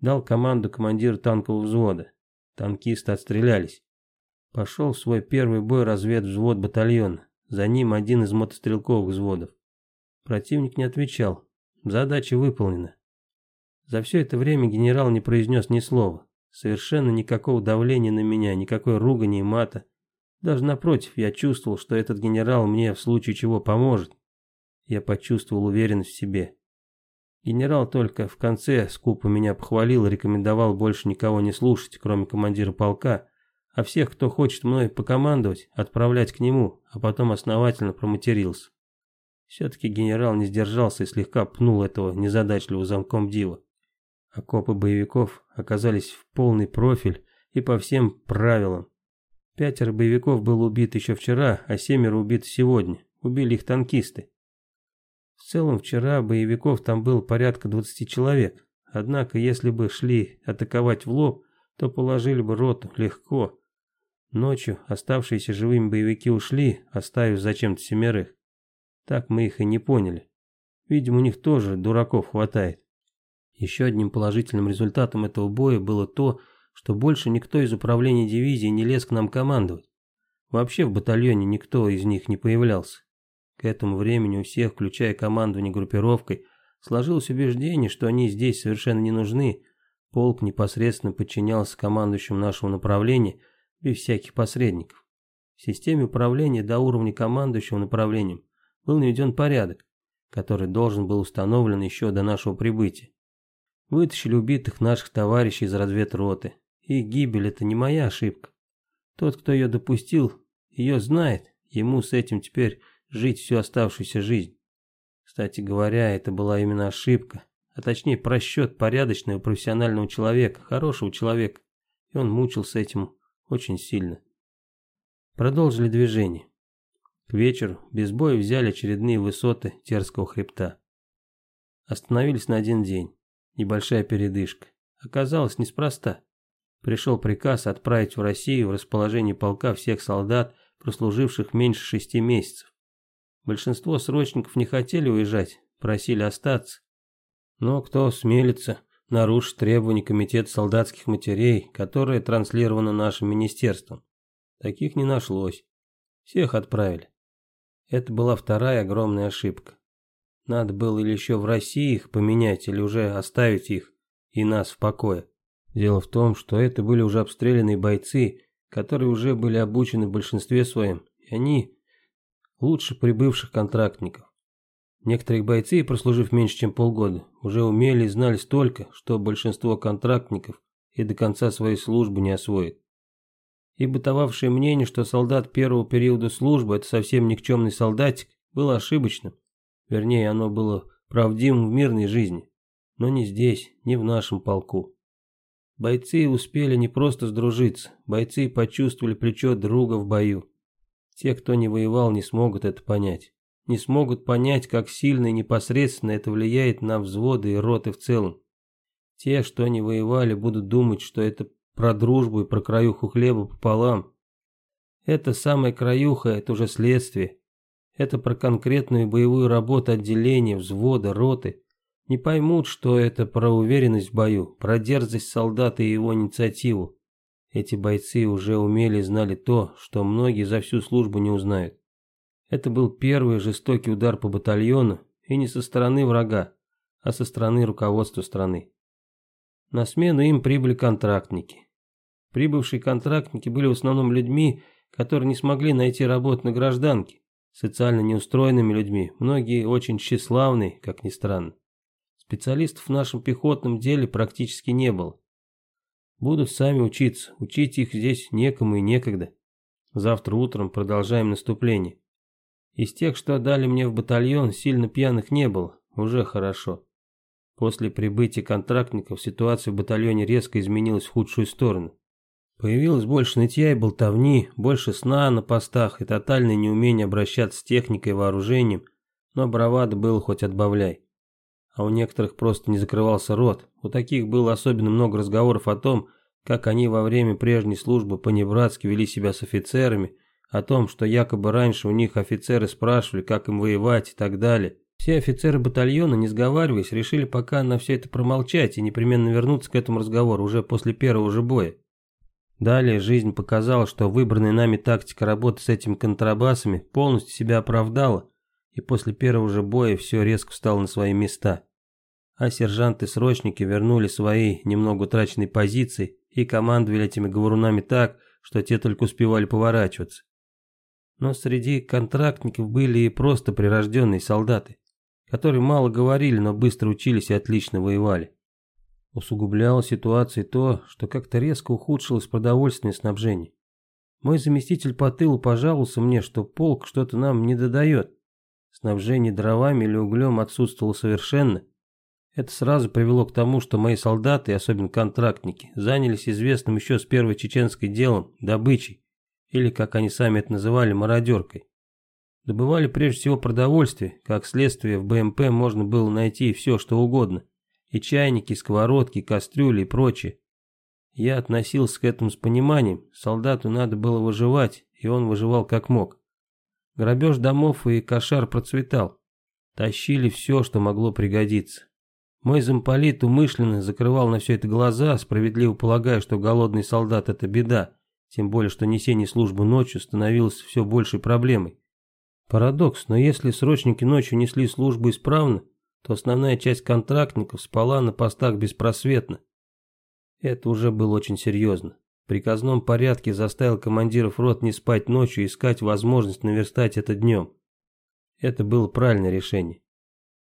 Дал команду командир танкового взвода. Танкисты отстрелялись. Пошел в свой первый бой разведвзвод батальона. За ним один из мотострелковых взводов. Противник не отвечал. Задача выполнена. За все это время генерал не произнес ни слова. Совершенно никакого давления на меня, никакой ругани и мата. Даже напротив, я чувствовал, что этот генерал мне в случае чего поможет. Я почувствовал уверенность в себе. Генерал только в конце скупо меня похвалил и рекомендовал больше никого не слушать, кроме командира полка, а всех, кто хочет мной покомандовать, отправлять к нему, а потом основательно проматерился. Все-таки генерал не сдержался и слегка пнул этого незадачливого замком дива. Окопы боевиков оказались в полный профиль и по всем правилам. Пятеро боевиков было убито еще вчера, а семеро убиты сегодня. Убили их танкисты. В целом вчера боевиков там было порядка 20 человек. Однако если бы шли атаковать в лоб, то положили бы роту легко. Ночью оставшиеся живыми боевики ушли, оставив зачем-то семерых. Так мы их и не поняли. Видимо, у них тоже дураков хватает. Еще одним положительным результатом этого боя было то, что больше никто из управления дивизии не лез к нам командовать. Вообще в батальоне никто из них не появлялся. К этому времени у всех, включая командование группировкой, сложилось убеждение, что они здесь совершенно не нужны. Полк непосредственно подчинялся командующему нашего направления без всяких посредников. В системе управления до уровня командующего направлением был наведен порядок, который должен был установлен еще до нашего прибытия. Вытащили убитых наших товарищей из разведроты. Их гибель – это не моя ошибка. Тот, кто ее допустил, ее знает, ему с этим теперь жить всю оставшуюся жизнь. Кстати говоря, это была именно ошибка, а точнее просчет порядочного профессионального человека, хорошего человека, и он мучился этим очень сильно. Продолжили движение. К вечеру без боя взяли очередные высоты Терского хребта. Остановились на один день. Небольшая передышка. Оказалось неспроста. Пришел приказ отправить в Россию в расположение полка всех солдат, прослуживших меньше шести месяцев. Большинство срочников не хотели уезжать, просили остаться. Но кто смелится нарушить требования Комитета солдатских матерей, которое транслировано нашим министерством? Таких не нашлось. Всех отправили. Это была вторая огромная ошибка. Надо было или еще в России их поменять, или уже оставить их и нас в покое. Дело в том, что это были уже обстрелянные бойцы, которые уже были обучены в большинстве своем, и они лучше прибывших контрактников. Некоторые бойцы, прослужив меньше чем полгода, уже умели и знали столько, что большинство контрактников и до конца своей службы не освоит и бытовавшее мнение, что солдат первого периода службы – это совсем никчемный солдатик, было ошибочным. Вернее, оно было правдивым в мирной жизни, но не здесь, не в нашем полку. Бойцы успели не просто сдружиться, бойцы почувствовали плечо друга в бою. Те, кто не воевал, не смогут это понять. Не смогут понять, как сильно и непосредственно это влияет на взводы и роты в целом. Те, что не воевали, будут думать, что это про дружбу и про краюху хлеба пополам. Это самая краюха, это уже следствие. Это про конкретную боевую работу отделения, взвода, роты. Не поймут, что это про уверенность в бою, про дерзость солдата и его инициативу. Эти бойцы уже умели и знали то, что многие за всю службу не узнают. Это был первый жестокий удар по батальону, и не со стороны врага, а со стороны руководства страны. На смену им прибыли контрактники. Прибывшие контрактники были в основном людьми, которые не смогли найти работу на гражданке, социально неустроенными людьми, многие очень тщеславные, как ни странно. Специалистов в нашем пехотном деле практически не было. Будут сами учиться, учить их здесь некому и некогда. Завтра утром продолжаем наступление. Из тех, что отдали мне в батальон, сильно пьяных не было, уже хорошо. После прибытия контрактников ситуация в батальоне резко изменилась в худшую сторону. Появилось больше нытья и болтовни, больше сна на постах и тотальное неумение обращаться с техникой и вооружением, но бравада было хоть отбавляй. А у некоторых просто не закрывался рот, у таких было особенно много разговоров о том, как они во время прежней службы по-небратски вели себя с офицерами, о том, что якобы раньше у них офицеры спрашивали, как им воевать и так далее. Все офицеры батальона, не сговариваясь, решили пока на все это промолчать и непременно вернуться к этому разговору уже после первого же боя. Далее жизнь показала, что выбранная нами тактика работы с этими контрабасами полностью себя оправдала, и после первого же боя все резко встало на свои места. А сержанты-срочники вернули свои немного утраченные позиции и командовали этими говорунами так, что те только успевали поворачиваться. Но среди контрактников были и просто прирожденные солдаты, которые мало говорили, но быстро учились и отлично воевали. Усугубляло ситуацию то, что как-то резко ухудшилось продовольственное снабжение. Мой заместитель по тылу пожаловался мне, что полк что-то нам не додает. Снабжение дровами или углем отсутствовало совершенно. Это сразу привело к тому, что мои солдаты, особенно контрактники, занялись известным еще с первой чеченской делом – добычей или, как они сами это называли, мародеркой. Добывали прежде всего продовольствие, как следствие в БМП можно было найти все, что угодно. И чайники, и сковородки, и кастрюли и прочее. Я относился к этому с пониманием, солдату надо было выживать, и он выживал как мог. Грабеж домов и кошар процветал. Тащили все, что могло пригодиться. Мой замполит умышленно закрывал на все это глаза, справедливо полагая, что голодный солдат – это беда, тем более, что несение службы ночью становилось все большей проблемой. Парадокс, но если срочники ночью несли службу исправно, то основная часть контрактников спала на постах беспросветно. Это уже было очень серьезно. Приказном порядке заставил командиров рот не спать ночью и искать возможность наверстать это днем. Это было правильное решение.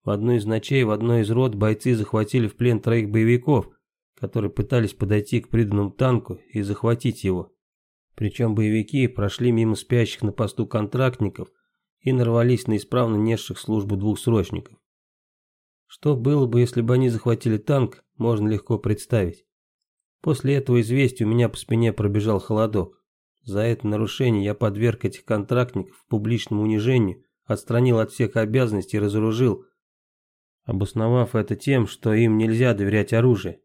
В одну из ночей в одной из рот бойцы захватили в плен троих боевиков, которые пытались подойти к приданному танку и захватить его. Причем боевики прошли мимо спящих на посту контрактников и нарвались на исправно несших службу двух срочников. Что было бы, если бы они захватили танк, можно легко представить. После этого известия у меня по спине пробежал холодок. За это нарушение я подверг этих контрактников публичному унижению, отстранил от всех обязанностей и разоружил, обосновав это тем, что им нельзя доверять оружие.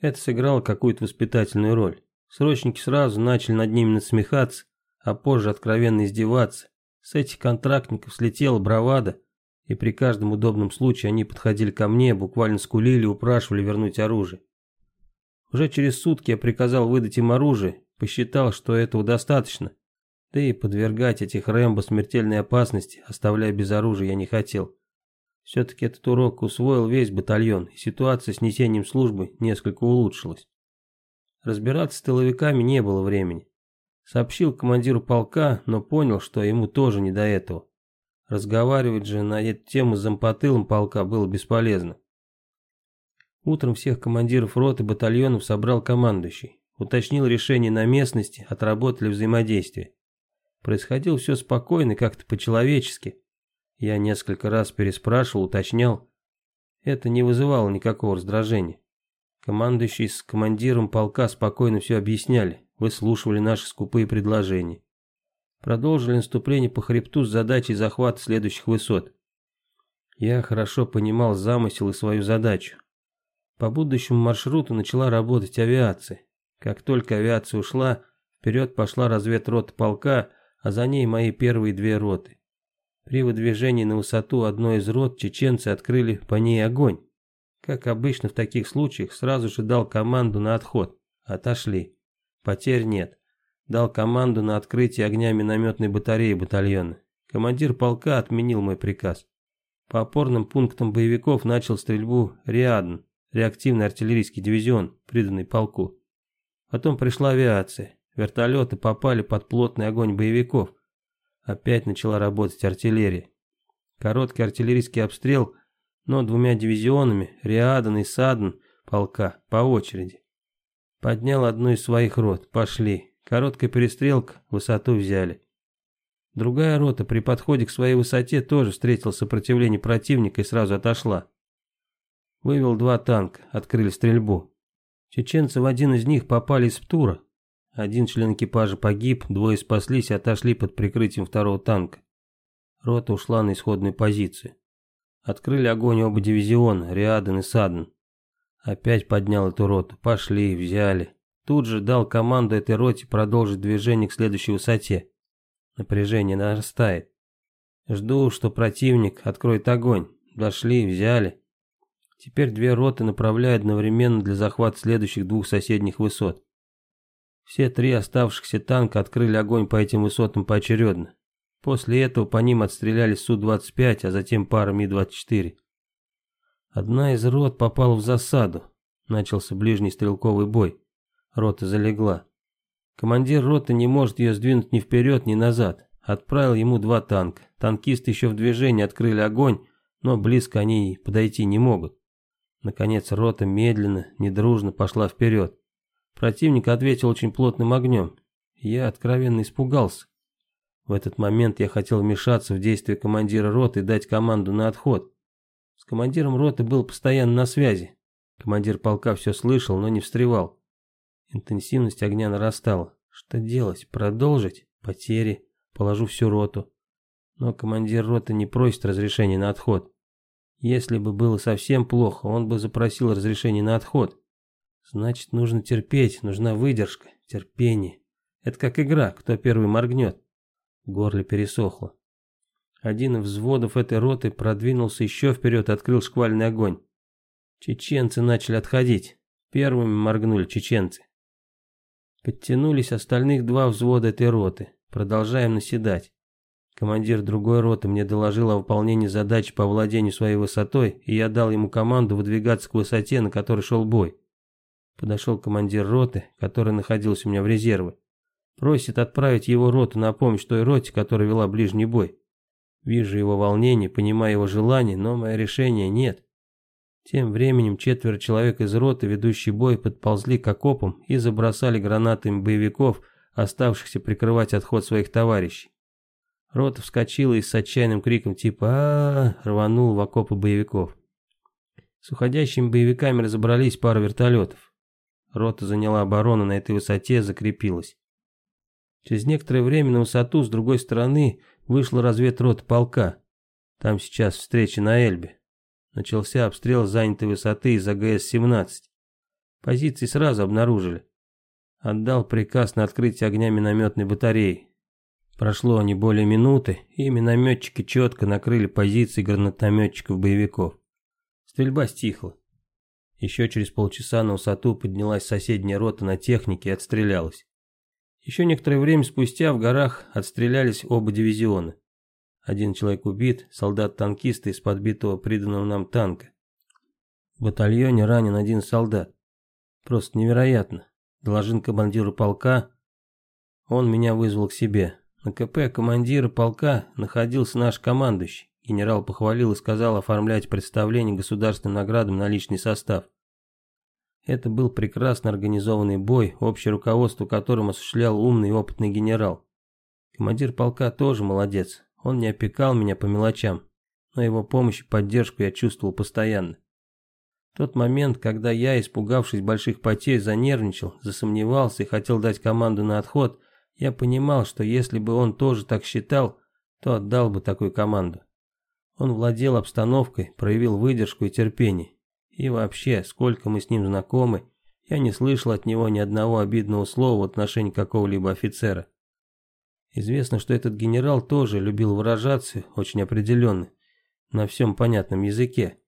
Это сыграло какую-то воспитательную роль. Срочники сразу начали над ними насмехаться, а позже откровенно издеваться. С этих контрактников слетела бравада, и при каждом удобном случае они подходили ко мне, буквально скулили упрашивали вернуть оружие. Уже через сутки я приказал выдать им оружие, посчитал, что этого достаточно. Да и подвергать этих Рэмбо смертельной опасности, оставляя без оружия, я не хотел. Все-таки этот урок усвоил весь батальон, и ситуация с несением службы несколько улучшилась. Разбираться с тыловиками не было времени. Сообщил командиру полка, но понял, что ему тоже не до этого. Разговаривать же на эту тему с зампотылом полка было бесполезно. Утром всех командиров рот и батальонов собрал командующий. Уточнил решение на местности, отработали взаимодействие. Происходило все спокойно, как-то по-человечески. Я несколько раз переспрашивал, уточнял. Это не вызывало никакого раздражения. Командующий с командиром полка спокойно все объясняли, выслушивали наши скупые предложения. Продолжили наступление по хребту с задачей захвата следующих высот. Я хорошо понимал замысел и свою задачу. По будущему маршруту начала работать авиация. Как только авиация ушла, вперед пошла разведрота полка, а за ней мои первые две роты. При выдвижении на высоту одной из рот чеченцы открыли по ней огонь. Как обычно в таких случаях, сразу же дал команду на отход. Отошли. Потерь нет. Дал команду на открытие огня минометной батареи батальона. Командир полка отменил мой приказ. По опорным пунктам боевиков начал стрельбу Риадн, реактивный артиллерийский дивизион, приданный полку. Потом пришла авиация. Вертолеты попали под плотный огонь боевиков. Опять начала работать артиллерия. Короткий артиллерийский обстрел, но двумя дивизионами, Риадан и Садн, полка, по очереди. Поднял одну из своих рот, пошли. Короткая перестрелка, высоту взяли. Другая рота при подходе к своей высоте тоже встретила сопротивление противника и сразу отошла. Вывел два танка, открыли стрельбу. Чеченцы в один из них попали из ПТУРа. Один член экипажа погиб, двое спаслись и отошли под прикрытием второго танка. Рота ушла на исходную позицию. Открыли огонь оба дивизиона, Риаден и Саден. Опять поднял эту роту. Пошли, взяли. Тут же дал команду этой роте продолжить движение к следующей высоте. Напряжение нарастает. Жду, что противник откроет огонь. Дошли, взяли. Теперь две роты направляют одновременно для захвата следующих двух соседних высот. Все три оставшихся танка открыли огонь по этим высотам поочередно. После этого по ним отстреляли Су-25, а затем пара Ми-24. Одна из рот попала в засаду. Начался ближний стрелковый бой. Рота залегла. Командир роты не может ее сдвинуть ни вперед, ни назад. Отправил ему два танка. Танкисты еще в движении открыли огонь, но близко они подойти не могут. Наконец рота медленно, недружно пошла вперед. Противник ответил очень плотным огнем. Я откровенно испугался. В этот момент я хотел вмешаться в действия командира роты и дать команду на отход. С командиром роты был постоянно на связи. Командир полка все слышал, но не встревал. Интенсивность огня нарастала. Что делать? Продолжить? Потери? Положу всю роту. Но командир роты не просит разрешения на отход. Если бы было совсем плохо, он бы запросил разрешение на отход. Значит, нужно терпеть, нужна выдержка, терпение. Это как игра, кто первый моргнет. В горле пересохло. Один из взводов этой роты продвинулся еще вперед и открыл шквальный огонь. Чеченцы начали отходить. Первыми моргнули чеченцы. Подтянулись остальных два взвода этой роты. Продолжаем наседать. Командир другой роты мне доложил о выполнении задачи по владению своей высотой, и я дал ему команду выдвигаться к высоте, на которой шел бой. Подошел командир роты, который находился у меня в резерве. Просит отправить его роту на помощь той роте, которая вела ближний бой. Вижу его волнение, понимаю его желание, но мое решение нет. Тем временем четверо человек из роты, ведущий бой, подползли к окопам и забросали гранатами боевиков, оставшихся прикрывать отход своих товарищей. Рота вскочила и с отчаянным криком типа а, -а, -а рванул в окопы боевиков. С уходящими боевиками разобрались пара вертолетов. Рота заняла оборону на этой высоте, закрепилась. Через некоторое время на высоту с другой стороны вышла разведрота полка. Там сейчас встреча на Эльбе. Начался обстрел занятой высоты из АГС-17. Позиции сразу обнаружили. Отдал приказ на открытие огня минометной батареи. Прошло не более минуты, и минометчики четко накрыли позиции гранатометчиков-боевиков. Стрельба стихла. Еще через полчаса на высоту поднялась соседняя рота на технике и отстрелялась. Еще некоторое время спустя в горах отстрелялись оба дивизиона. Один человек убит, солдат-танкист из подбитого приданного нам танка. В батальоне ранен один солдат. Просто невероятно. Доложил командиру полка. Он меня вызвал к себе. На КП командира полка находился наш командующий. Генерал похвалил и сказал оформлять представление государственным наградам на личный состав. Это был прекрасно организованный бой, общее руководство которым осуществлял умный и опытный генерал. Командир полка тоже молодец, он не опекал меня по мелочам, но его помощь и поддержку я чувствовал постоянно. тот момент, когда я, испугавшись больших потерь, занервничал, засомневался и хотел дать команду на отход, я понимал, что если бы он тоже так считал, то отдал бы такую команду. Он владел обстановкой, проявил выдержку и терпение. И вообще, сколько мы с ним знакомы, я не слышал от него ни одного обидного слова в отношении какого-либо офицера. Известно, что этот генерал тоже любил выражаться очень определенно, на всем понятном языке.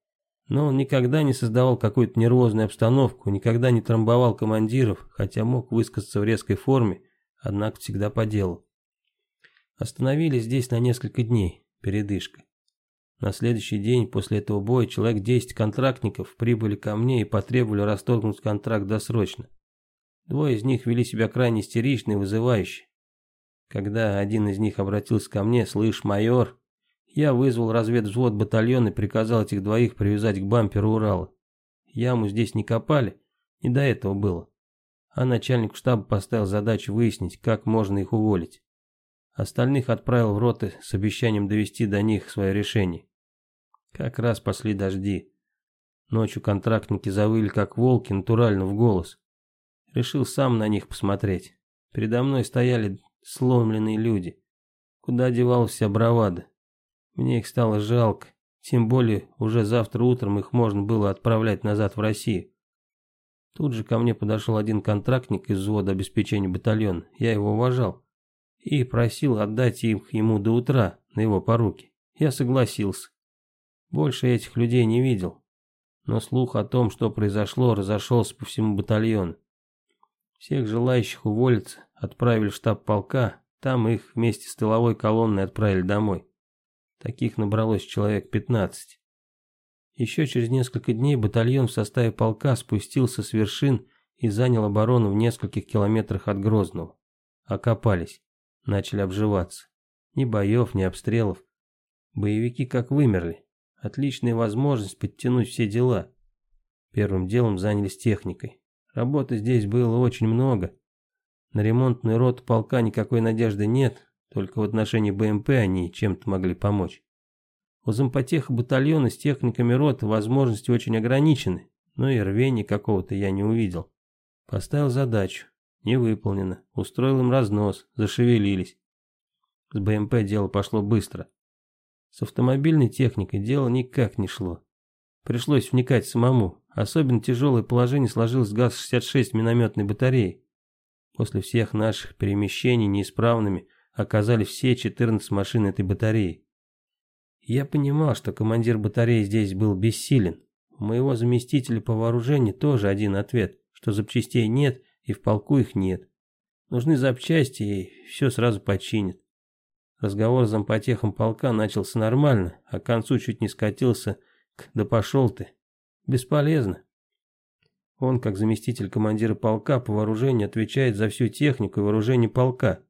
Но он никогда не создавал какую-то нервозную обстановку, никогда не трамбовал командиров, хотя мог высказаться в резкой форме, однако всегда по делу. Остановились здесь на несколько дней, передышка. На следующий день после этого боя человек 10 контрактников прибыли ко мне и потребовали расторгнуть контракт досрочно. Двое из них вели себя крайне истерично и вызывающе. Когда один из них обратился ко мне, «Слышь, майор», я вызвал разведвзвод батальона и приказал этих двоих привязать к бамперу Урала. Яму здесь не копали, не до этого было. А начальник штаба поставил задачу выяснить, как можно их уволить. Остальных отправил в роты с обещанием довести до них свое решение. Как раз пошли дожди. Ночью контрактники завыли, как волки, натурально в голос. Решил сам на них посмотреть. Передо мной стояли сломленные люди. Куда девалась вся бравада? Мне их стало жалко, тем более уже завтра утром их можно было отправлять назад в Россию. Тут же ко мне подошел один контрактник из взвода обеспечения батальона, я его уважал, и просил отдать их ему до утра на его поруки. Я согласился. Больше этих людей не видел, но слух о том, что произошло, разошелся по всему батальону. Всех желающих уволиться отправили в штаб полка, там их вместе с тыловой колонной отправили домой. Таких набралось человек 15. Еще через несколько дней батальон в составе полка спустился с вершин и занял оборону в нескольких километрах от Грозного. Окопались, начали обживаться. Ни боев, ни обстрелов. Боевики как вымерли. Отличная возможность подтянуть все дела. Первым делом занялись техникой. Работы здесь было очень много. На ремонтную роту полка никакой надежды нет, только в отношении БМП они чем-то могли помочь. У зампотеха батальона с техниками роты возможности очень ограничены, но и рвения какого-то я не увидел. Поставил задачу. Не выполнено. Устроил им разнос. Зашевелились. С БМП дело пошло быстро. С автомобильной техникой дело никак не шло. Пришлось вникать самому. Особенно тяжелое положение сложилось с ГАЗ-66 минометной батареи. После всех наших перемещений неисправными оказались все 14 машин этой батареи. Я понимал, что командир батареи здесь был бессилен. У моего заместителя по вооружению тоже один ответ, что запчастей нет и в полку их нет. Нужны запчасти и все сразу починят. Разговор с зампотехом полка начался нормально, а к концу чуть не скатился к «да пошел ты». Бесполезно. Он, как заместитель командира полка по вооружению, отвечает за всю технику и вооружение полка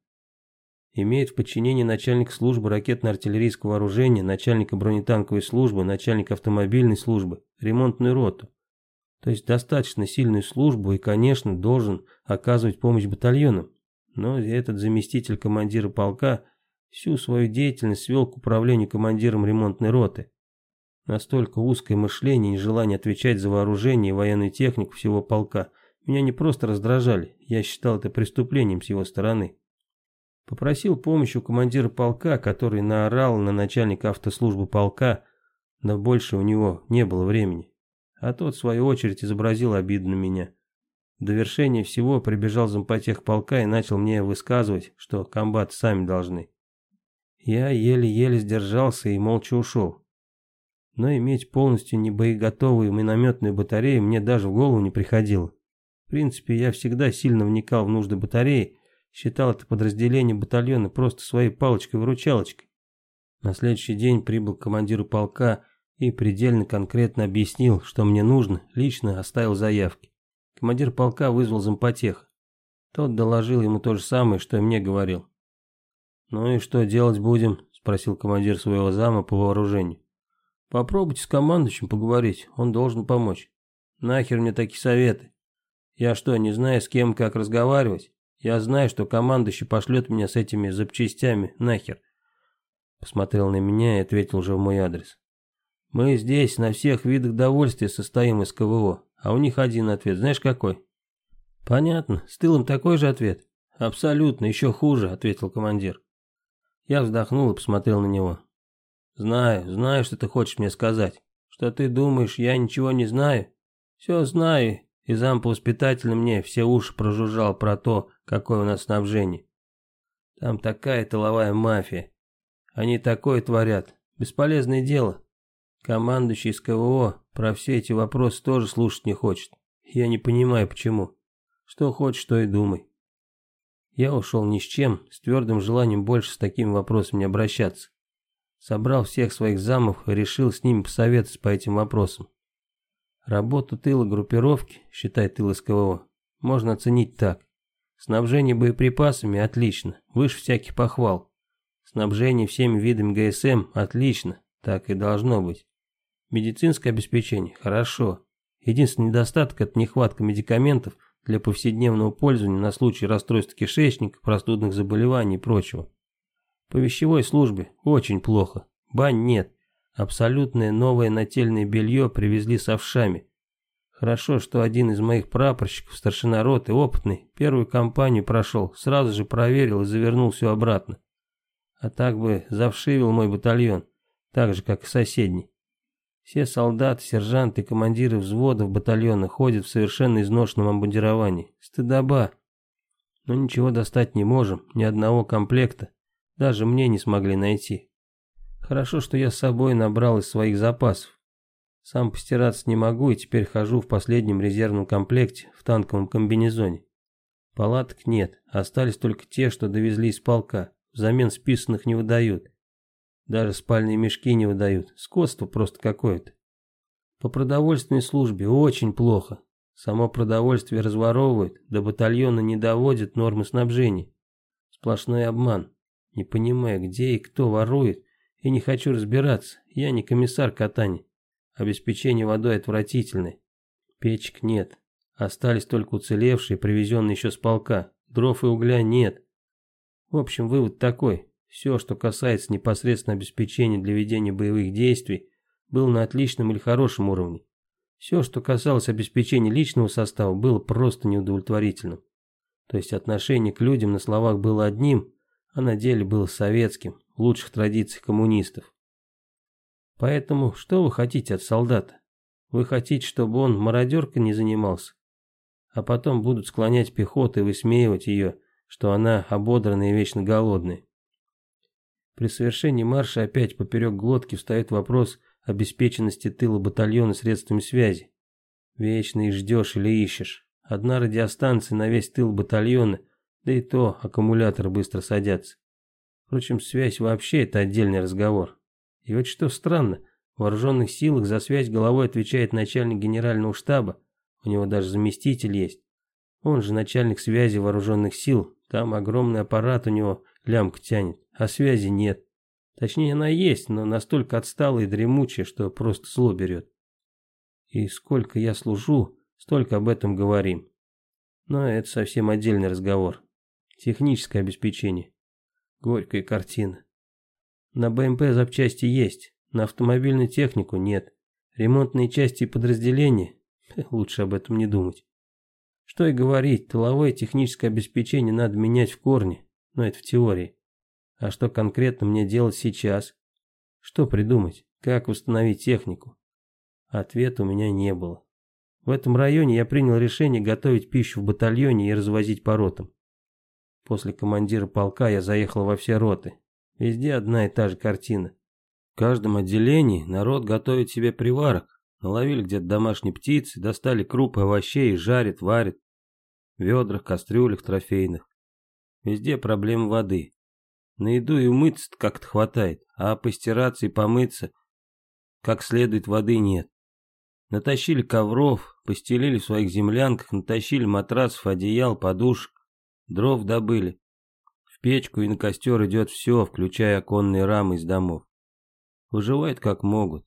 имеет в подчинении начальник службы ракетно-артиллерийского вооружения, начальника бронетанковой службы, начальника автомобильной службы, ремонтную роту. То есть достаточно сильную службу и, конечно, должен оказывать помощь батальонам. Но этот заместитель командира полка всю свою деятельность свел к управлению командиром ремонтной роты. Настолько узкое мышление и желание отвечать за вооружение и военную технику всего полка меня не просто раздражали, я считал это преступлением с его стороны. Попросил помощи у командира полка, который наорал на начальника автослужбы полка, но больше у него не было времени. А тот, в свою очередь, изобразил обиду на меня. В довершение всего прибежал зампотех полка и начал мне высказывать, что комбат сами должны. Я еле-еле сдержался и молча ушел. Но иметь полностью небоеготовую минометную батарею мне даже в голову не приходило. В принципе, я всегда сильно вникал в нужды батареи, Считал это подразделение батальона просто своей палочкой-выручалочкой. На следующий день прибыл к командиру полка и предельно конкретно объяснил, что мне нужно, лично оставил заявки. Командир полка вызвал зампотеха. Тот доложил ему то же самое, что и мне говорил. «Ну и что делать будем?» – спросил командир своего зама по вооружению. «Попробуйте с командующим поговорить, он должен помочь. Нахер мне такие советы? Я что, не знаю, с кем как разговаривать? Я знаю, что командующий пошлет меня с этими запчастями нахер. Посмотрел на меня и ответил уже в мой адрес. Мы здесь на всех видах довольствия состоим из КВО, а у них один ответ, знаешь какой? Понятно, с тылом такой же ответ. Абсолютно, еще хуже, ответил командир. Я вздохнул и посмотрел на него. Знаю, знаю, что ты хочешь мне сказать. Что ты думаешь, я ничего не знаю? Все знаю, и зам по воспитателю мне все уши прожужжал про то, какое у нас снабжение. Там такая тыловая мафия. Они такое творят. Бесполезное дело. Командующий из КВО про все эти вопросы тоже слушать не хочет. Я не понимаю, почему. Что хочешь, то и думай. Я ушел ни с чем, с твердым желанием больше с таким вопросом не обращаться. Собрал всех своих замов и решил с ними посоветоваться по этим вопросам. Работу тыла группировки, считай тыл СКВО, можно оценить так. Снабжение боеприпасами отлично, выше всяких похвал. Снабжение всеми видами ГСМ отлично, так и должно быть. Медицинское обеспечение хорошо. Единственный недостаток это нехватка медикаментов для повседневного пользования на случай расстройства кишечника, простудных заболеваний и прочего. По вещевой службе очень плохо. Бань нет. Абсолютное новое нательное белье привезли с овшами. Хорошо, что один из моих прапорщиков, старшина роты, опытный, первую кампанию прошел, сразу же проверил и завернул все обратно. А так бы завшивил мой батальон, так же, как и соседний. Все солдаты, сержанты командиры взводов батальона ходят в совершенно изношенном обмундировании. Стыдоба. Но ничего достать не можем, ни одного комплекта. Даже мне не смогли найти. Хорошо, что я с собой набрал из своих запасов. Сам постираться не могу и теперь хожу в последнем резервном комплекте в танковом комбинезоне. Палаток нет, остались только те, что довезли из полка. Взамен списанных не выдают. Даже спальные мешки не выдают. Скотство просто какое-то. По продовольственной службе очень плохо. Само продовольствие разворовывают, до батальона не доводят нормы снабжения. Сплошной обман. Не понимая, где и кто ворует, и не хочу разбираться, я не комиссар катания. Обеспечение водой отвратительное. Печек нет. Остались только уцелевшие, привезенные еще с полка. Дров и угля нет. В общем, вывод такой. Все, что касается непосредственно обеспечения для ведения боевых действий, было на отличном или хорошем уровне. Все, что касалось обеспечения личного состава, было просто неудовлетворительным. То есть отношение к людям на словах было одним, а на деле было советским в лучших традициях коммунистов. Поэтому что вы хотите от солдата? Вы хотите, чтобы он мародеркой не занимался? А потом будут склонять пехоту и высмеивать ее, что она ободранная и вечно голодная. При совершении марша опять поперек глотки встает вопрос обеспеченности тыла батальона средствами связи. Вечно и ждешь или ищешь. Одна радиостанция на весь тыл батальона, да и то аккумуляторы быстро садятся. Впрочем, связь вообще это отдельный разговор. И вот что странно, в вооруженных силах за связь головой отвечает начальник генерального штаба, у него даже заместитель есть. Он же начальник связи вооруженных сил, там огромный аппарат у него лямку тянет, а связи нет. Точнее, она есть, но настолько отсталая и дремучая, что просто зло берет. И сколько я служу, столько об этом говорим. Но это совсем отдельный разговор. Техническое обеспечение. Горькая картина. На БМП запчасти есть, на автомобильную технику нет. Ремонтные части и подразделения, лучше об этом не думать. Что и говорить, тыловое техническое обеспечение надо менять в корне, но это в теории. А что конкретно мне делать сейчас? Что придумать? Как восстановить технику? Ответа у меня не было. В этом районе я принял решение готовить пищу в батальоне и развозить по ротам. После командира полка я заехал во все роты. Везде одна и та же картина. В каждом отделении народ готовит себе приварок. Наловили где-то домашней птицы, достали крупы овощей и жарят, варят. В ведрах, кастрюлях трофейных. Везде проблема воды. На еду и умыться как-то хватает, а постираться и помыться как следует воды нет. Натащили ковров, постелили в своих землянках, натащили матрасов, одеял, подушек. Дров добыли. В печку и на костер идет все, включая оконные рамы из домов. Выживают как могут.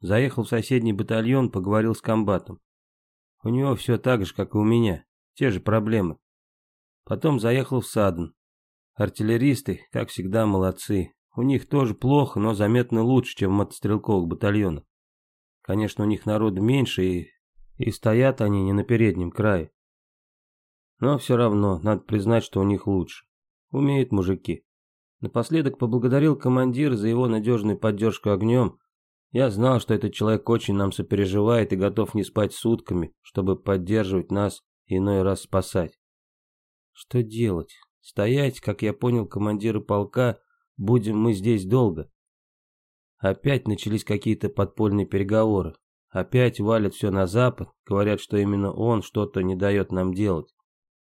Заехал в соседний батальон, поговорил с комбатом. У него все так же, как и у меня. Те же проблемы. Потом заехал в Садн. Артиллеристы, как всегда, молодцы. У них тоже плохо, но заметно лучше, чем в мотострелковых батальонах. Конечно, у них народу меньше, и, и стоят они не на переднем крае. Но все равно, надо признать, что у них лучше. Умеют мужики. Напоследок поблагодарил командира за его надежную поддержку огнем. Я знал, что этот человек очень нам сопереживает и готов не спать сутками, чтобы поддерживать нас и иной раз спасать. Что делать? Стоять, как я понял командира полка, будем мы здесь долго. Опять начались какие-то подпольные переговоры. Опять валят все на запад, говорят, что именно он что-то не дает нам делать.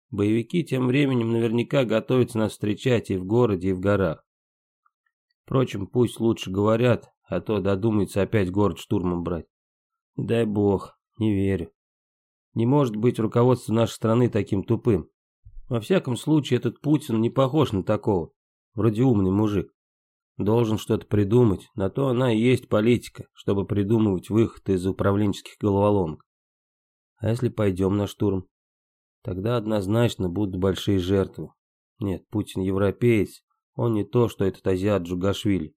Боевики тем временем наверняка готовятся нас встречать и в городе, и в горах. Впрочем, пусть лучше говорят, а то додумается опять город штурмом брать. Не дай бог, не верю. Не может быть руководство нашей страны таким тупым. Во всяком случае, этот Путин не похож на такого. Вроде умный мужик. Должен что-то придумать, на то она и есть политика, чтобы придумывать выход из управленческих головоломок. А если пойдем на штурм? Тогда однозначно будут большие жертвы. Нет, Путин европеец, он не то, что этот азиат Джугашвили.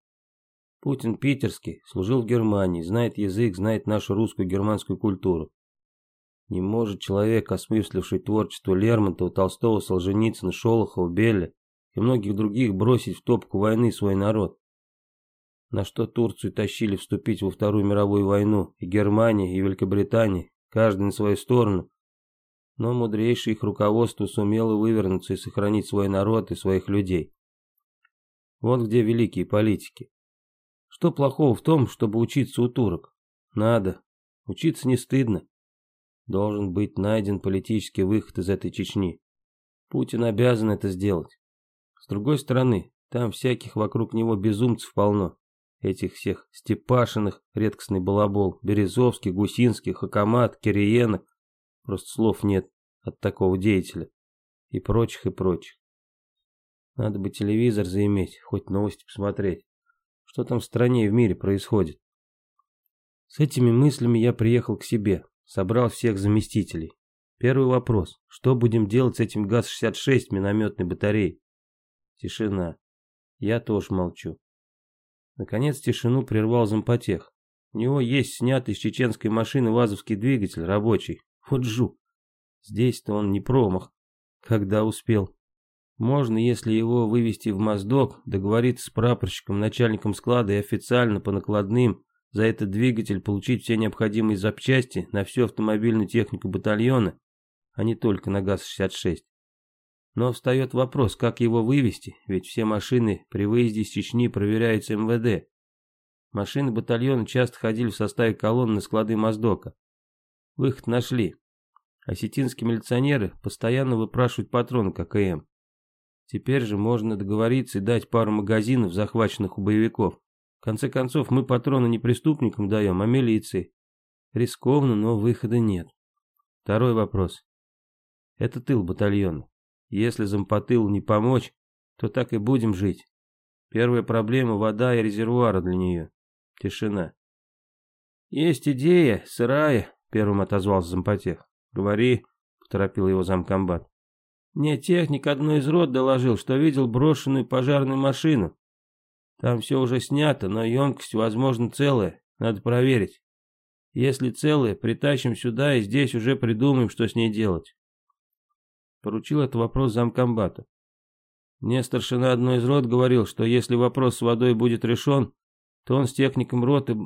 Путин питерский, служил в Германии, знает язык, знает нашу русскую германскую культуру. Не может человек, осмысливший творчество Лермонтова, Толстого, Солженицына, Шолохова, Белля и многих других, бросить в топку войны свой народ. На что Турцию тащили вступить во Вторую мировую войну и Германия, и Великобритания, каждый на свою сторону, но мудрейшее их руководство сумело вывернуться и сохранить свой народ и своих людей. Вот где великие политики. Что плохого в том, чтобы учиться у турок? Надо. Учиться не стыдно. Должен быть найден политический выход из этой Чечни. Путин обязан это сделать. С другой стороны, там всяких вокруг него безумцев полно. Этих всех Степашиных, редкостный балабол, Березовский, Гусинский, Хакамат, Кириена, Просто слов нет от такого деятеля. И прочих, и прочих. Надо бы телевизор заиметь, хоть новости посмотреть. Что там в стране и в мире происходит? С этими мыслями я приехал к себе, собрал всех заместителей. Первый вопрос. Что будем делать с этим ГАЗ-66 минометной батареей? Тишина. Я тоже молчу. Наконец тишину прервал зампотех. У него есть снятый с чеченской машины вазовский двигатель, рабочий. Вот жук. Здесь-то он не промах. Когда успел. Можно, если его вывести в Моздок, договориться с прапорщиком, начальником склада и официально по накладным за этот двигатель получить все необходимые запчасти на всю автомобильную технику батальона, а не только на ГАЗ-66. Но встает вопрос, как его вывести, ведь все машины при выезде из Чечни проверяются МВД. Машины батальона часто ходили в составе колонн на склады Моздока. Выход нашли. Осетинские милиционеры постоянно выпрашивают патроны ККМ. Теперь же можно договориться и дать пару магазинов, захваченных у боевиков. В конце концов, мы патроны не преступникам даем, а милиции. Рискованно, но выхода нет. Второй вопрос. Это тыл батальона. Если зампотылу не помочь, то так и будем жить. Первая проблема – вода и резервуары для нее. Тишина. Есть идея, сырая, Первым отозвался зампотех. «Говори», — поторопил его замкомбат. «Мне техник одной из рот доложил, что видел брошенную пожарную машину. Там все уже снято, но емкость, возможно, целая. Надо проверить. Если целая, притащим сюда и здесь уже придумаем, что с ней делать». Поручил этот вопрос замкомбата. Мне старшина одной из рот говорил, что если вопрос с водой будет решен, то он с техником роты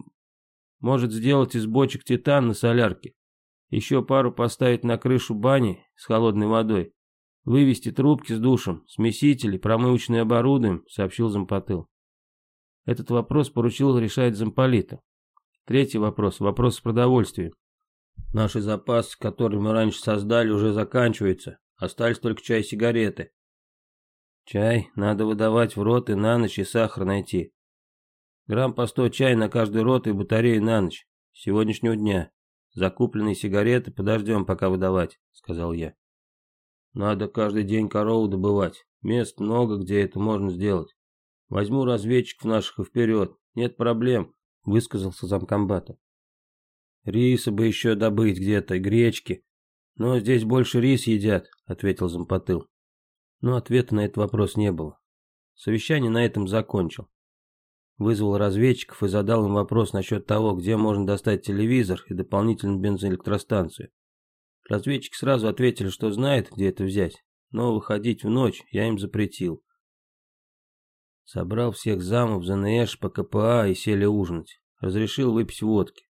может сделать из бочек титан на солярке. Еще пару поставить на крышу бани с холодной водой. Вывести трубки с душем, смесители, промывочное оборудование, сообщил зампотыл. Этот вопрос поручил решать замполита. Третий вопрос, вопрос с продовольствием. Наши запасы, которые мы раньше создали, уже заканчиваются. Остались только чай и сигареты. Чай надо выдавать в рот и на ночь и сахар найти. Грамм по сто чая на каждую роту и батарею на ночь. Сегодняшнего дня. Закупленные сигареты подождем, пока выдавать, сказал я. Надо каждый день корову добывать. Мест много, где это можно сделать. Возьму разведчиков наших и вперед. Нет проблем, высказался замкомбата. Риса бы еще добыть где-то, гречки. Но здесь больше рис едят, ответил зампотыл. Но ответа на этот вопрос не было. Совещание на этом закончил. Вызвал разведчиков и задал им вопрос насчет того, где можно достать телевизор и дополнительную бензоэлектростанцию. Разведчики сразу ответили, что знают, где это взять, но выходить в ночь я им запретил. Собрал всех замов, ЗНЭШ, по КПА и сели ужинать. Разрешил выпить водки.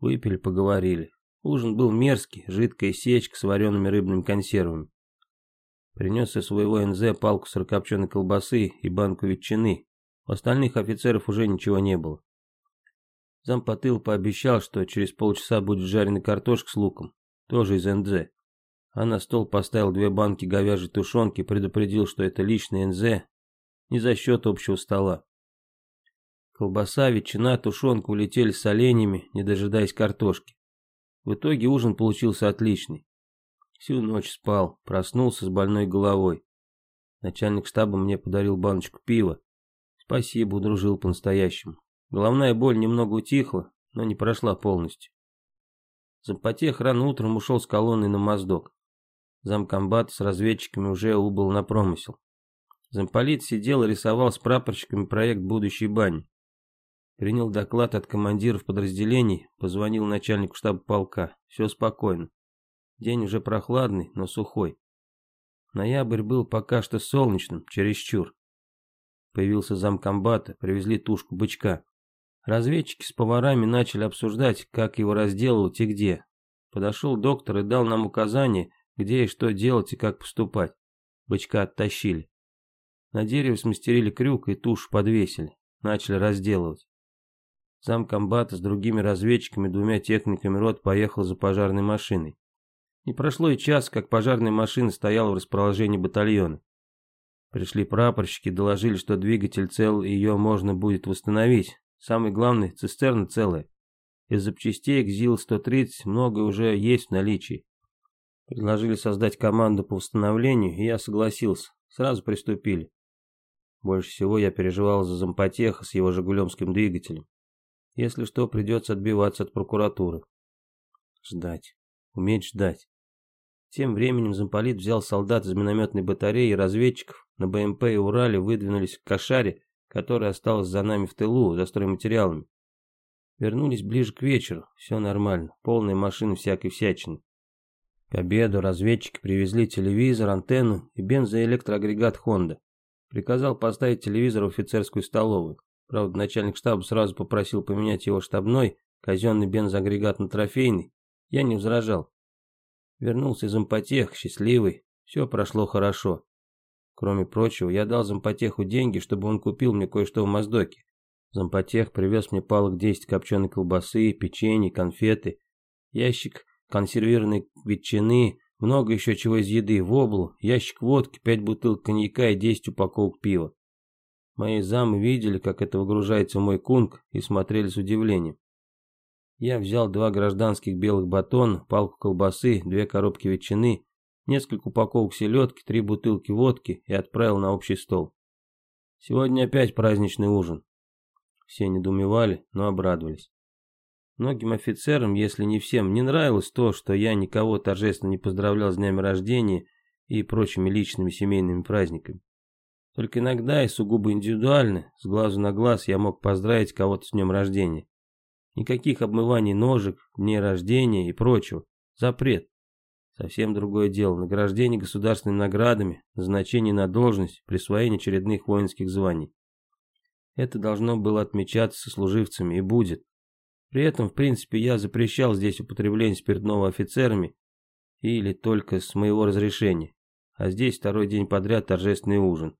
Выпили, поговорили. Ужин был мерзкий, жидкая сечка с вареными рыбными консервами. Принес из своего НЗ палку сырокопченой колбасы и банку ветчины. У остальных офицеров уже ничего не было. Зампотыл пообещал, что через полчаса будет жареная картошка с луком, тоже из НЗ. А на стол поставил две банки говяжьей тушенки предупредил, что это личный НЗ, не за счет общего стола. Колбаса, ветчина, тушенка улетели с оленями, не дожидаясь картошки. В итоге ужин получился отличный. Всю ночь спал, проснулся с больной головой. Начальник штаба мне подарил баночку пива. Спасибо, удружил по-настоящему. Головная боль немного утихла, но не прошла полностью. Зампотех рано утром ушел с колонной на моздок. Замкомбат с разведчиками уже убыл на промысел. Замполит сидел и рисовал с прапорщиками проект будущей бани. Принял доклад от командиров подразделений, позвонил начальнику штаба полка. Все спокойно. День уже прохладный, но сухой. Ноябрь был пока что солнечным, чересчур. Появился замкомбата, привезли тушку бычка. Разведчики с поварами начали обсуждать, как его разделывать и где. Подошел доктор и дал нам указания, где и что делать и как поступать. Бычка оттащили. На дереве смастерили крюк и тушу подвесили. Начали разделывать. Замкомбата с другими разведчиками, двумя техниками рот поехал за пожарной машиной. Не прошло и час, как пожарная машина стояла в расположении батальона. Пришли прапорщики, доложили, что двигатель цел и ее можно будет восстановить. Самый главный, цистерна целая. Из запчастей к ЗИЛ-130 многое уже есть в наличии. Предложили создать команду по восстановлению, и я согласился. Сразу приступили. Больше всего я переживал за зампотеха с его жигулемским двигателем. Если что, придется отбиваться от прокуратуры. Ждать. Уметь ждать. Тем временем замполит взял солдат из минометной батареи и разведчиков. На БМП и Урале выдвинулись к Кошаре, которая осталась за нами в тылу, за стройматериалами. Вернулись ближе к вечеру, все нормально, полная машина всякой всячины. К обеду разведчики привезли телевизор, антенну и бензоэлектроагрегат Honda. Приказал поставить телевизор в офицерскую столовую. Правда, начальник штаба сразу попросил поменять его штабной, казенный бензоагрегат на трофейный. Я не возражал. Вернулся из импотех, счастливый. Все прошло хорошо. Кроме прочего, я дал зампотеху деньги, чтобы он купил мне кое-что в Моздоке. Зампотех привез мне палок 10 копченой колбасы, печенье, конфеты, ящик консервированной ветчины, много еще чего из еды, в облу, ящик водки, 5 бутылок коньяка и 10 упаковок пива. Мои замы видели, как это выгружается в мой кунг, и смотрели с удивлением. Я взял два гражданских белых батона, палку колбасы, две коробки ветчины, несколько упаковок селедки, три бутылки водки и отправил на общий стол. Сегодня опять праздничный ужин. Все недоумевали, но обрадовались. Многим офицерам, если не всем, не нравилось то, что я никого торжественно не поздравлял с днями рождения и прочими личными семейными праздниками. Только иногда и сугубо индивидуально, с глазу на глаз, я мог поздравить кого-то с днем рождения. Никаких обмываний ножек, дней рождения и прочего. Запрет. Совсем другое дело. Награждение государственными наградами, назначение на должность, присвоение очередных воинских званий. Это должно было отмечаться сослуживцами и будет. При этом, в принципе, я запрещал здесь употребление спиртного офицерами или только с моего разрешения. А здесь второй день подряд торжественный ужин.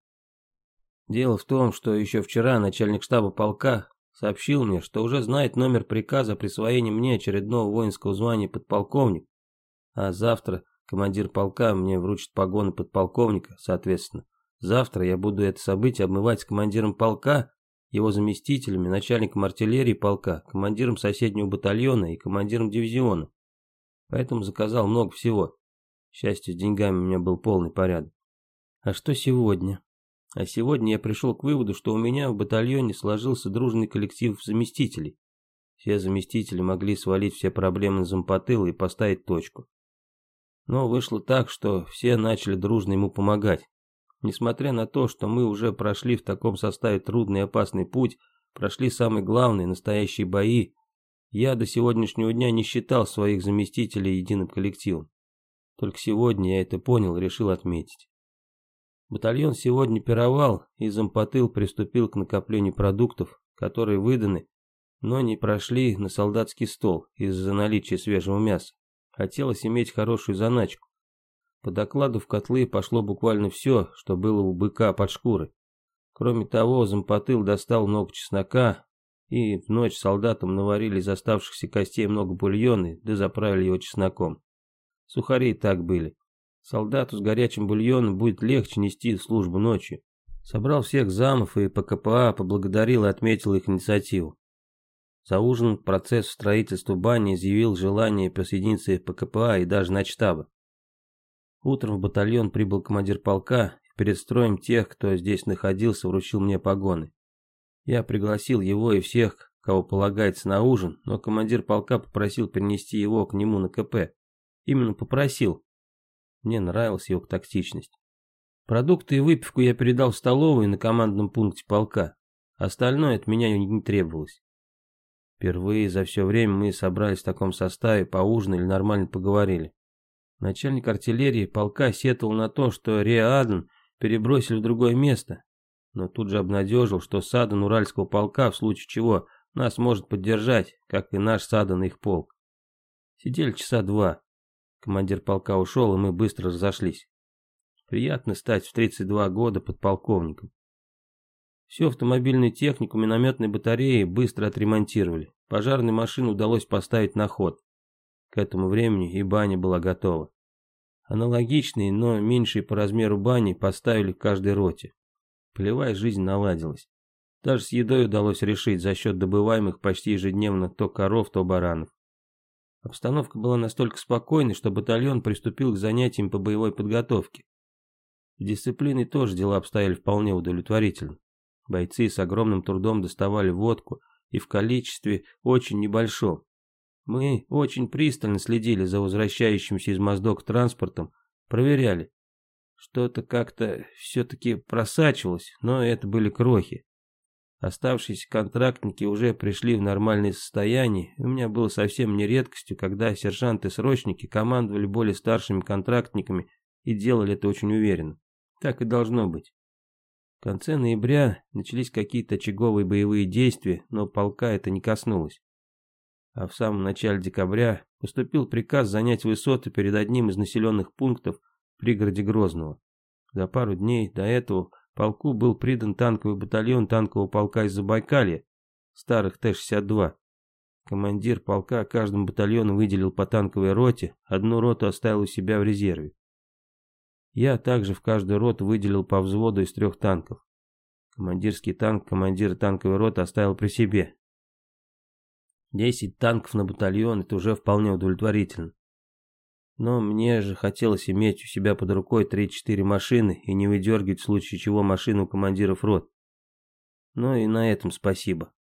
Дело в том, что еще вчера начальник штаба полка сообщил мне, что уже знает номер приказа о присвоении мне очередного воинского звания подполковник, а завтра командир полка мне вручит погоны подполковника, соответственно. Завтра я буду это событие обмывать с командиром полка, его заместителями, начальником артиллерии полка, командиром соседнего батальона и командиром дивизиона. Поэтому заказал много всего. К счастью, с деньгами у меня был полный порядок. А что сегодня? А сегодня я пришел к выводу, что у меня в батальоне сложился дружный коллектив заместителей. Все заместители могли свалить все проблемы на зампотыла и поставить точку. Но вышло так, что все начали дружно ему помогать. Несмотря на то, что мы уже прошли в таком составе трудный и опасный путь, прошли самые главные, настоящие бои, я до сегодняшнего дня не считал своих заместителей единым коллективом. Только сегодня я это понял и решил отметить. Батальон сегодня пировал, и зампотыл приступил к накоплению продуктов, которые выданы, но не прошли на солдатский стол из-за наличия свежего мяса. Хотелось иметь хорошую заначку. По докладу в котлы пошло буквально все, что было у быка под шкурой. Кроме того, зампотыл достал много чеснока, и в ночь солдатам наварили из оставшихся костей много бульона, да заправили его чесноком. Сухари и так были. Солдату с горячим бульоном будет легче нести службу ночью. Собрал всех замов и по КПА поблагодарил и отметил их инициативу. За ужином процесс строительства бани изъявил желание присоединиться к ПКПА и даже начтаба. Утром в батальон прибыл командир полка и перед строем тех, кто здесь находился, вручил мне погоны. Я пригласил его и всех, кого полагается на ужин, но командир полка попросил перенести его к нему на КП. Именно попросил. Мне нравилась его тактичность. Продукты и выпивку я передал в столовую на командном пункте полка. Остальное от меня не требовалось. Впервые за все время мы собрались в таком составе, поужинали, нормально поговорили. Начальник артиллерии полка сетовал на то, что Реаден перебросили в другое место, но тут же обнадежил, что Садан Уральского полка, в случае чего, нас может поддержать, как и наш Садан их полк. Сидели часа два. Командир полка ушел, и мы быстро разошлись. Приятно стать в 32 года подполковником. Всю автомобильную технику минометной батареи быстро отремонтировали. Пожарную машину удалось поставить на ход. К этому времени и баня была готова. Аналогичные, но меньшие по размеру бани поставили в каждой роте. Полевая жизнь наладилась. Даже с едой удалось решить за счет добываемых почти ежедневно то коров, то баранов. Обстановка была настолько спокойной, что батальон приступил к занятиям по боевой подготовке. С дисциплиной тоже дела обстояли вполне удовлетворительно. Бойцы с огромным трудом доставали водку и в количестве очень небольшом. Мы очень пристально следили за возвращающимся из Моздок транспортом, проверяли. Что-то как-то все-таки просачивалось, но это были крохи. Оставшиеся контрактники уже пришли в нормальное состояние, у меня было совсем не редкостью, когда сержанты-срочники командовали более старшими контрактниками и делали это очень уверенно. Так и должно быть. В конце ноября начались какие-то очаговые боевые действия, но полка это не коснулось. А в самом начале декабря поступил приказ занять высоты перед одним из населенных пунктов в пригороде Грозного. За пару дней до этого полку был придан танковый батальон танкового полка из Забайкалья, старых Т-62. Командир полка каждому батальону выделил по танковой роте, одну роту оставил у себя в резерве. Я также в каждую роту выделил по взводу из трех танков. Командирский танк командир танковой роты оставил при себе. Десять танков на батальон – это уже вполне удовлетворительно. Но мне же хотелось иметь у себя под рукой 3-4 машины и не выдергивать в случае чего машину командиров рот. Но и на этом спасибо.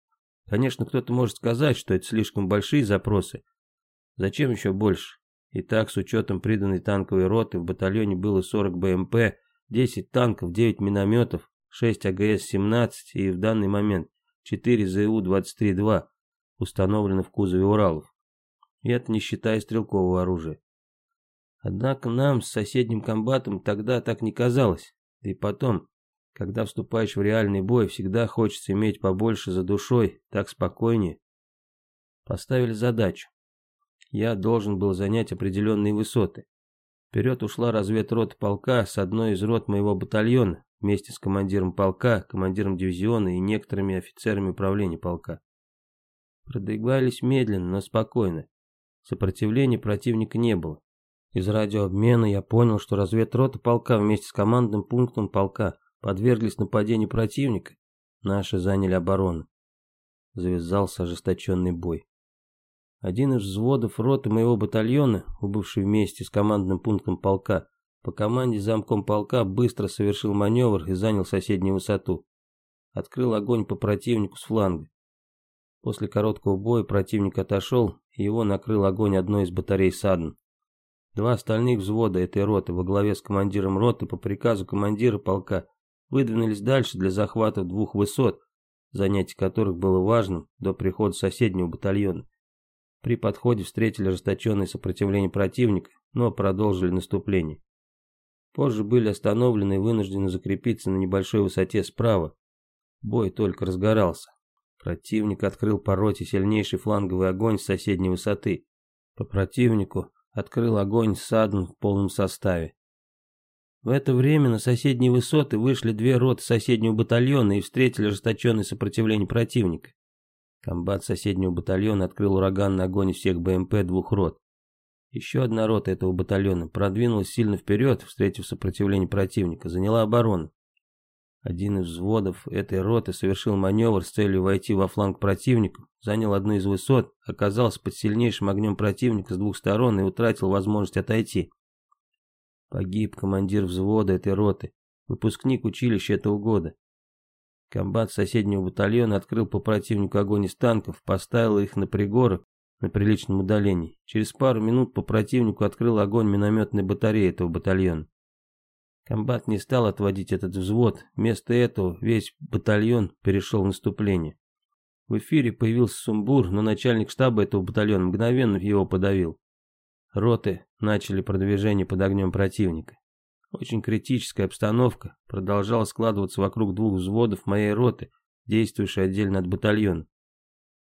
Конечно, кто-то может сказать, что это слишком большие запросы. Зачем еще больше? И так, с учетом приданной танковой роты, в батальоне было 40 БМП, 10 танков, 9 минометов, 6 АГС-17 и в данный момент 4 ЗУ-23-2 установлены в кузове Уралов. И это не считая стрелкового оружия. Однако нам с соседним комбатом тогда так не казалось. И потом, когда вступаешь в реальный бой, всегда хочется иметь побольше за душой, так спокойнее. Поставили задачу я должен был занять определенные высоты. Вперед ушла разведрота полка с одной из рот моего батальона, вместе с командиром полка, командиром дивизиона и некоторыми офицерами управления полка. Продвигались медленно, но спокойно. Сопротивления противника не было. Из радиообмена я понял, что разведрота полка вместе с командным пунктом полка подверглись нападению противника. Наши заняли оборону. Завязался ожесточенный бой. Один из взводов роты моего батальона, убывший вместе с командным пунктом полка, по команде замком полка быстро совершил маневр и занял соседнюю высоту. Открыл огонь по противнику с фланга. После короткого боя противник отошел, и его накрыл огонь одной из батарей Садн. Два остальных взвода этой роты во главе с командиром роты по приказу командира полка выдвинулись дальше для захвата двух высот, занятие которых было важным до прихода соседнего батальона. При подходе встретили ожесточенное сопротивление противника, но продолжили наступление. Позже были остановлены и вынуждены закрепиться на небольшой высоте справа. Бой только разгорался. Противник открыл по роте сильнейший фланговый огонь с соседней высоты. По противнику открыл огонь Садн в полном составе. В это время на соседние высоты вышли две роты соседнего батальона и встретили ожесточенное сопротивление противника. Комбат соседнего батальона открыл ураганный огонь всех БМП двух рот. Еще одна рота этого батальона продвинулась сильно вперед, встретив сопротивление противника, заняла оборону. Один из взводов этой роты совершил маневр с целью войти во фланг противника, занял одну из высот, оказался под сильнейшим огнем противника с двух сторон и утратил возможность отойти. Погиб командир взвода этой роты, выпускник училища этого года. Комбат соседнего батальона открыл по противнику огонь из танков, поставил их на пригорок на приличном удалении. Через пару минут по противнику открыл огонь минометной батареи этого батальона. Комбат не стал отводить этот взвод, вместо этого весь батальон перешел в наступление. В эфире появился сумбур, но начальник штаба этого батальона мгновенно его подавил. Роты начали продвижение под огнем противника. Очень критическая обстановка продолжала складываться вокруг двух взводов моей роты, действующей отдельно от батальона.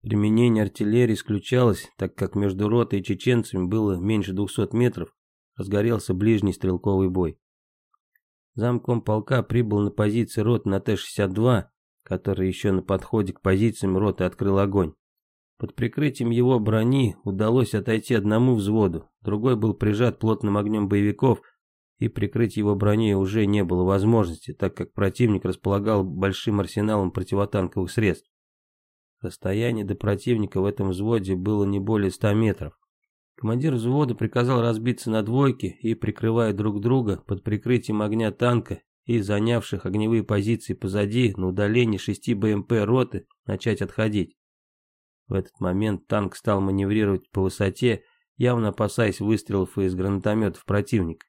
Применение артиллерии исключалось, так как между ротой и чеченцами было меньше 200 метров, разгорелся ближний стрелковый бой. Замком полка прибыл на позиции роты на Т-62, который еще на подходе к позициям роты открыл огонь. Под прикрытием его брони удалось отойти одному взводу, другой был прижат плотным огнем боевиков, и прикрыть его броней уже не было возможности, так как противник располагал большим арсеналом противотанковых средств. Расстояние до противника в этом взводе было не более 100 метров. Командир взвода приказал разбиться на двойки и, прикрывая друг друга под прикрытием огня танка и занявших огневые позиции позади на удалении шести БМП роты, начать отходить. В этот момент танк стал маневрировать по высоте, явно опасаясь выстрелов из гранатометов противника.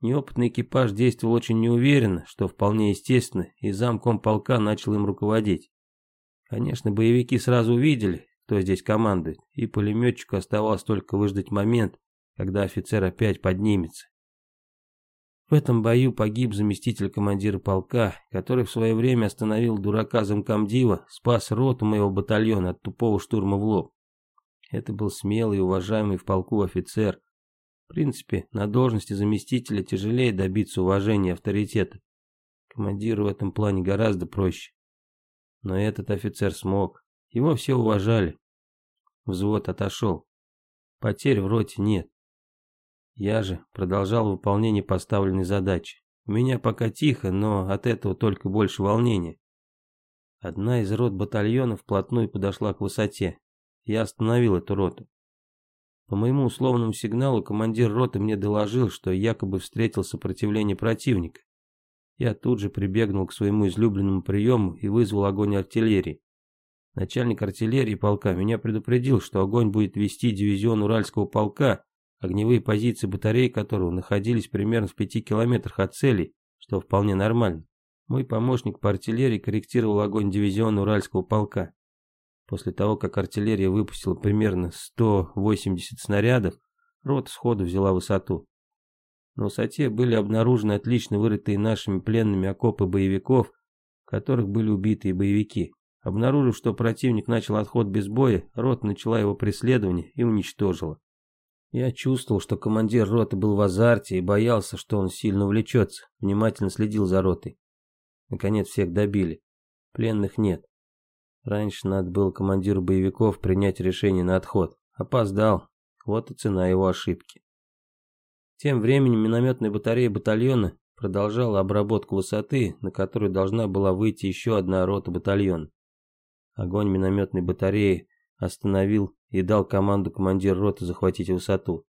Неопытный экипаж действовал очень неуверенно, что вполне естественно, и замком полка начал им руководить. Конечно, боевики сразу увидели, кто здесь командует, и пулеметчику оставалось только выждать момент, когда офицер опять поднимется. В этом бою погиб заместитель командира полка, который в свое время остановил дурака замкомдива, спас роту моего батальона от тупого штурма в лоб. Это был смелый и уважаемый в полку офицер. В принципе, на должности заместителя тяжелее добиться уважения и авторитета. Командиру в этом плане гораздо проще. Но этот офицер смог. Его все уважали. Взвод отошел. Потерь в роте нет. Я же продолжал выполнение поставленной задачи. У меня пока тихо, но от этого только больше волнения. Одна из рот батальона вплотную подошла к высоте. Я остановил эту роту. По моему условному сигналу командир роты мне доложил, что якобы встретил сопротивление противника. Я тут же прибегнул к своему излюбленному приему и вызвал огонь артиллерии. Начальник артиллерии полка меня предупредил, что огонь будет вести дивизион Уральского полка, огневые позиции батареи которого находились примерно в пяти километрах от цели, что вполне нормально. Мой помощник по артиллерии корректировал огонь дивизиона Уральского полка. После того, как артиллерия выпустила примерно 180 снарядов, рота сходу взяла высоту. На высоте были обнаружены отлично вырытые нашими пленными окопы боевиков, в которых были убитые боевики. Обнаружив, что противник начал отход без боя, рота начала его преследование и уничтожила. Я чувствовал, что командир роты был в азарте и боялся, что он сильно увлечется, внимательно следил за ротой. Наконец всех добили. Пленных нет. Раньше надо было командиру боевиков принять решение на отход. Опоздал. Вот и цена его ошибки. Тем временем минометная батарея батальона продолжала обработку высоты, на которую должна была выйти еще одна рота батальона. Огонь минометной батареи остановил и дал команду командир роты захватить высоту.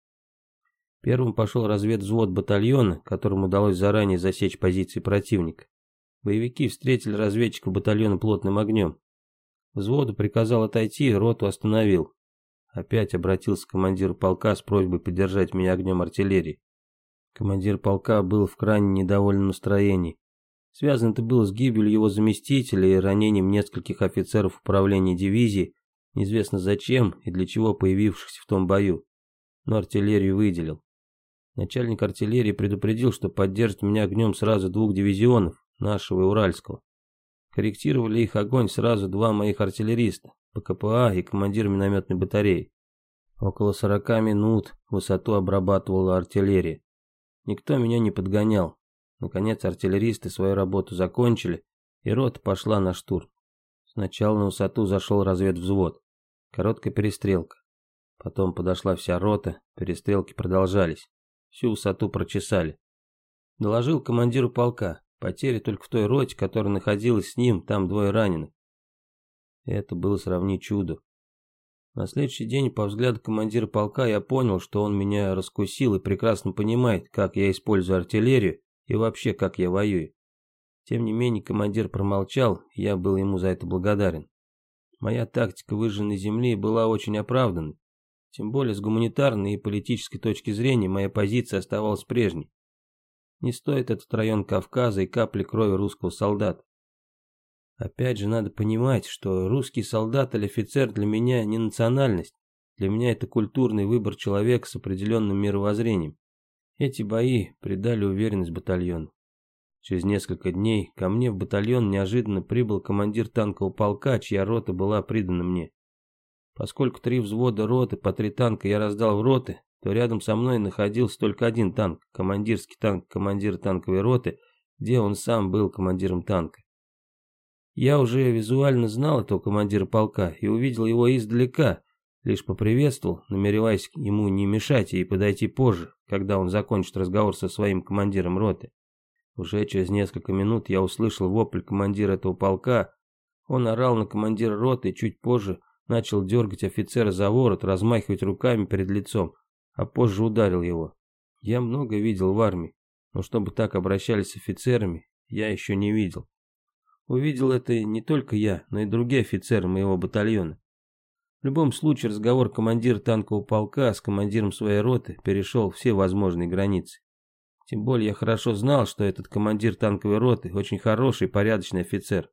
Первым пошел разведвзвод батальона, которому удалось заранее засечь позиции противника. Боевики встретили разведчиков батальона плотным огнем. Взводу приказал отойти, роту остановил. Опять обратился к командиру полка с просьбой поддержать меня огнем артиллерии. Командир полка был в крайне недовольном настроении. Связано это было с гибелью его заместителя и ранением нескольких офицеров управления дивизии, неизвестно зачем и для чего появившихся в том бою. Но артиллерию выделил. Начальник артиллерии предупредил, что поддержит меня огнем сразу двух дивизионов, нашего и Уральского. Корректировали их огонь сразу два моих артиллериста, ПКПА и командир минометной батареи. Около сорока минут высоту обрабатывала артиллерия. Никто меня не подгонял, Наконец артиллеристы свою работу закончили, и рота пошла на штурм. Сначала на высоту зашел разведвзвод. Короткая перестрелка. Потом подошла вся рота, перестрелки продолжались. Всю высоту прочесали. Доложил командиру полка. Потери только в той роте, которая находилась с ним, там двое раненых. Это было сравнить чудо. На следующий день, по взгляду командира полка, я понял, что он меня раскусил и прекрасно понимает, как я использую артиллерию и вообще, как я воюю. Тем не менее, командир промолчал, я был ему за это благодарен. Моя тактика выжженной земли была очень оправданной. Тем более с гуманитарной и политической точки зрения моя позиция оставалась прежней. Не стоит этот район Кавказа и капли крови русского солдата. Опять же, надо понимать, что русский солдат или офицер для меня не национальность. Для меня это культурный выбор человека с определенным мировоззрением. Эти бои придали уверенность батальону. Через несколько дней ко мне в батальон неожиданно прибыл командир танкового полка, чья рота была придана мне. Поскольку три взвода роты по три танка я раздал в роты, то рядом со мной находился только один танк, командирский танк командира танковой роты, где он сам был командиром танка. Я уже визуально знал этого командира полка и увидел его издалека, Лишь поприветствовал, намереваясь ему не мешать и подойти позже, когда он закончит разговор со своим командиром роты. Уже через несколько минут я услышал вопль командира этого полка. Он орал на командира роты и чуть позже начал дергать офицера за ворот, размахивать руками перед лицом, а позже ударил его. Я много видел в армии, но чтобы так обращались с офицерами, я еще не видел. Увидел это не только я, но и другие офицеры моего батальона. В любом случае разговор командира танкового полка с командиром своей роты перешел все возможные границы. Тем более я хорошо знал, что этот командир танковой роты очень хороший, порядочный офицер.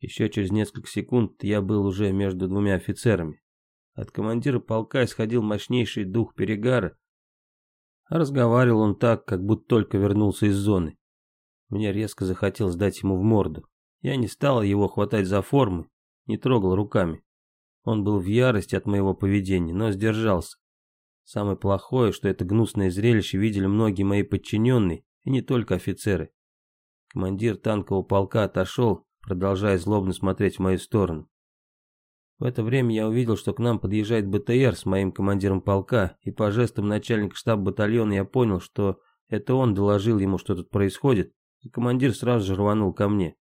Еще через несколько секунд я был уже между двумя офицерами. От командира полка исходил мощнейший дух перегара, а разговаривал он так, как будто только вернулся из зоны. Мне резко захотелось дать ему в морду. Я не стал его хватать за формы, не трогал руками. Он был в ярости от моего поведения, но сдержался. Самое плохое, что это гнусное зрелище видели многие мои подчиненные, и не только офицеры. Командир танкового полка отошел, продолжая злобно смотреть в мою сторону. В это время я увидел, что к нам подъезжает БТР с моим командиром полка, и по жестам начальника штаба батальона я понял, что это он доложил ему, что тут происходит, и командир сразу же рванул ко мне.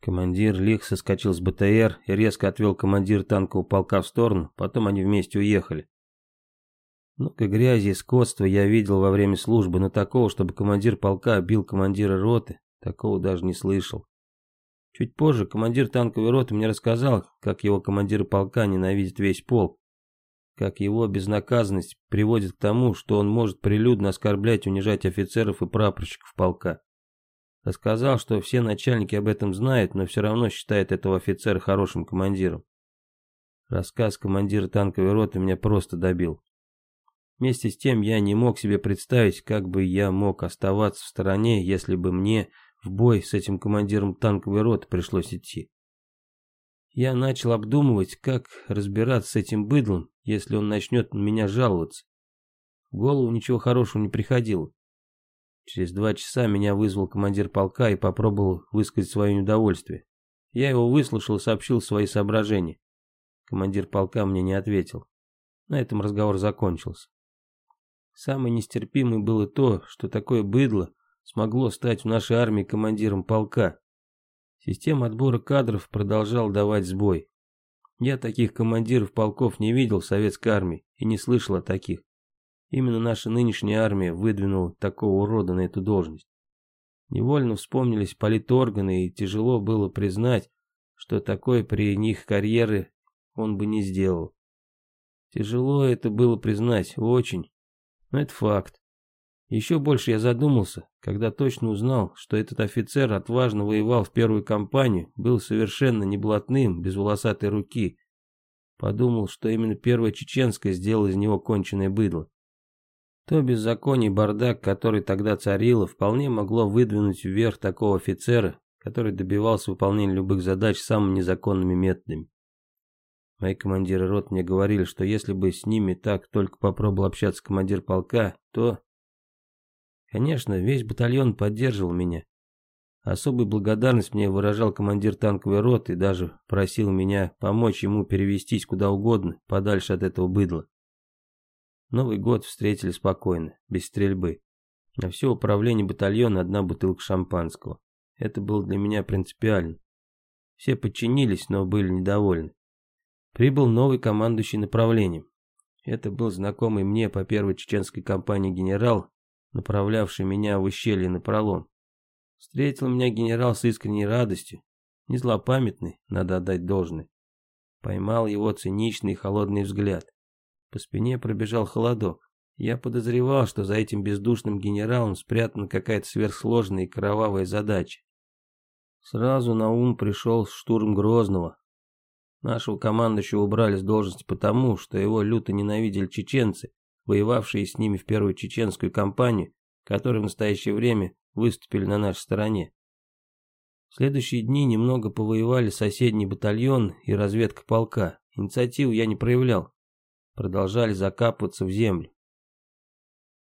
Командир лих соскочил с БТР и резко отвел командир танкового полка в сторону, потом они вместе уехали. Много грязи и скотства я видел во время службы, но такого, чтобы командир полка бил командира роты, такого даже не слышал. Чуть позже командир танковой роты мне рассказал, как его командир полка ненавидит весь полк, как его безнаказанность приводит к тому, что он может прилюдно оскорблять и унижать офицеров и прапорщиков полка. Рассказал, что все начальники об этом знают, но все равно считает этого офицера хорошим командиром. Рассказ командира танковой роты меня просто добил. Вместе с тем я не мог себе представить, как бы я мог оставаться в стороне, если бы мне в бой с этим командиром танковой роты пришлось идти. Я начал обдумывать, как разбираться с этим быдлом, если он начнет на меня жаловаться. В голову ничего хорошего не приходило. Через два часа меня вызвал командир полка и попробовал высказать свое недовольствие. Я его выслушал и сообщил свои соображения. Командир полка мне не ответил. На этом разговор закончился. Самое нестерпимое было то, что такое быдло смогло стать в нашей армии командиром полка. Система отбора кадров продолжала давать сбой. Я таких командиров полков не видел в советской армии и не слышал о таких. Именно наша нынешняя армия выдвинула такого урода на эту должность. Невольно вспомнились политорганы, и тяжело было признать, что такой при них карьеры он бы не сделал. Тяжело это было признать, очень, но это факт. Еще больше я задумался, когда точно узнал, что этот офицер отважно воевал в первую кампанию, был совершенно не блатным, без волосатой руки. Подумал, что именно первая чеченская сделала из него конченое быдло. То беззаконие бардак, который тогда царило, вполне могло выдвинуть вверх такого офицера, который добивался выполнения любых задач самыми незаконными методами. Мои командиры рот мне говорили, что если бы с ними так только попробовал общаться командир полка, то Конечно, весь батальон поддерживал меня. Особую благодарность мне выражал командир танковой роты и даже просил меня помочь ему перевестись куда угодно, подальше от этого быдла. Новый год встретили спокойно, без стрельбы. На все управление батальона одна бутылка шампанского. Это было для меня принципиально. Все подчинились, но были недовольны. Прибыл новый командующий направлением. Это был знакомый мне по первой чеченской кампании генерал направлявший меня в ущелье на пролом. Встретил меня генерал с искренней радостью, не злопамятный, надо отдать должное. Поймал его циничный и холодный взгляд. По спине пробежал холодок. Я подозревал, что за этим бездушным генералом спрятана какая-то сверхсложная и кровавая задача. Сразу на ум пришел штурм Грозного. Нашего командующего убрали с должности потому, что его люто ненавидели чеченцы, воевавшие с ними в первую чеченскую кампанию, которые в настоящее время выступили на нашей стороне. В следующие дни немного повоевали соседний батальон и разведка полка. Инициативу я не проявлял. Продолжали закапываться в землю.